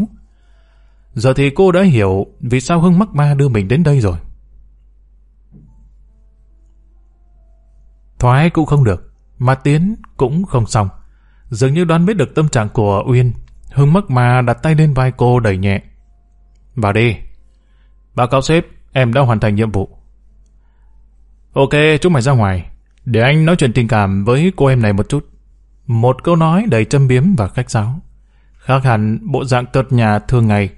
Giờ thì cô đã hiểu vì sao Hưng mắc ma đưa mình đến đây rồi. Thoái cũng không được, mà tiến cũng không xong. Dường như đoán biết được tâm trạng của Uyên, Hưng mắc ma đặt tay lên vai cô đẩy nhẹ. Vào đi. Báo cáo sếp, em đã hoàn thành nhiệm vụ. Ok, chúng mày ra ngoài. Để anh nói chuyện tình cảm với cô em này một chút. Một câu nói đầy châm biếm và khách sáo. Khác hẳn bộ dạng tợt nhà thường ngày.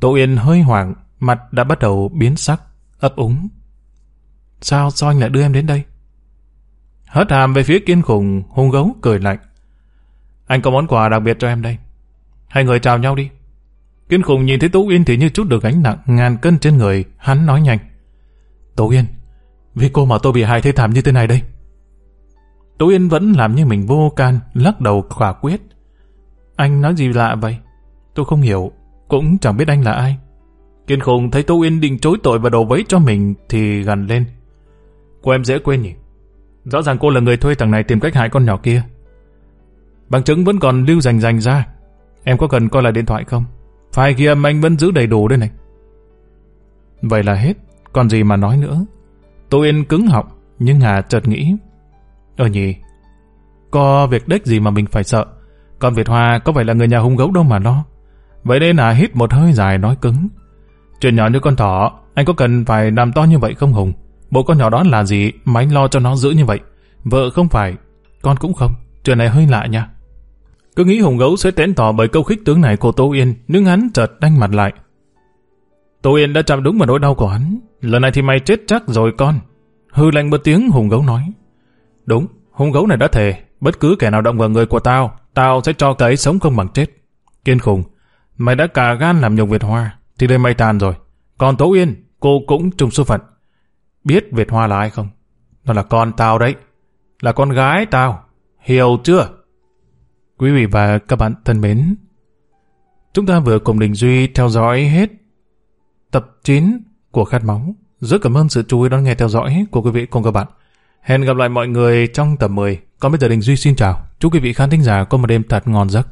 Tô Yên hơi hoảng, mặt đã bắt đầu biến sắc, ấp úng. Sao, sao anh lại đưa em đến đây? Hất hàm về phía kiên khủng, hung gấu cười lạnh. Anh có món quà đặc biệt cho em đây. Hai người chào nhau đi. Kiên khủng nhìn thấy tú Yên thì như chút được gánh nặng ngàn cân trên người, hắn nói nhanh. Tố Yên, vì cô mà tôi bị hại thế thảm như thế này đây. Tố Yên vẫn làm như mình vô can, lắc đầu khỏa quyết. Anh nói gì lạ vậy? Tôi không hiểu, cũng chẳng biết anh là ai. Kiên khùng thấy Tô Yên định chối tội và đổ vấy cho mình thì gần lên. Cô em dễ quên nhỉ? Rõ ràng cô là người thuê thằng này tìm cách hại con nhỏ kia. Bằng chứng vẫn còn lưu dành dành ra. Em có cần coi lại điện thoại không? File ghi âm anh vẫn giữ đầy đủ đây này. Vậy là hết, còn gì mà nói nữa. Tô Yên cứng họng, nhưng Hà chợt nghĩ. Ờ nhỉ, có việc đếch gì mà mình phải sợ. Còn Việt Hoa có phải là người nhà hung gấu đâu mà lo. Vậy nên là hít một hơi dài nói cứng. Chuyện nhỏ như con thỏ, anh có cần phải làm to như vậy không Hùng? Bộ con nhỏ đó là gì mà anh lo cho nó giữ như vậy? Vợ không phải, con cũng không. Chuyện này hơi lạ nha. Cứ nghĩ Hùng Gấu sẽ tén tỏ bởi câu khích tướng này của Tô Yên, nhưng hắn chợt đanh mặt lại. Tô Yên đã chạm đúng vào nỗi đau của hắn. Lần này thì mày chết chắc rồi con. Hư lạnh một tiếng Hùng Gấu nói. Đúng, Hùng Gấu này đã thề, bất cứ kẻ nào động vào người của tao, tao sẽ cho cái sống không bằng chết. Kiên khủng. mày đã cả gan làm nhục Việt Hoa, thì đây mày tàn rồi. Còn Tố Yên, cô cũng trùng số phận. Biết Việt Hoa là ai không? Nó là con tao đấy. Là con gái tao. Hiểu chưa? Quý vị và các bạn thân mến, chúng ta vừa cùng Đình Duy theo dõi hết tập 9 của Khát Máu. Rất cảm ơn sự chú ý đón nghe theo dõi của quý vị cùng các bạn. Hẹn gặp lại mọi người trong tập 10. Còn bây giờ Đình Duy xin chào. Chúc quý vị khán thính giả có một đêm thật ngon giấc.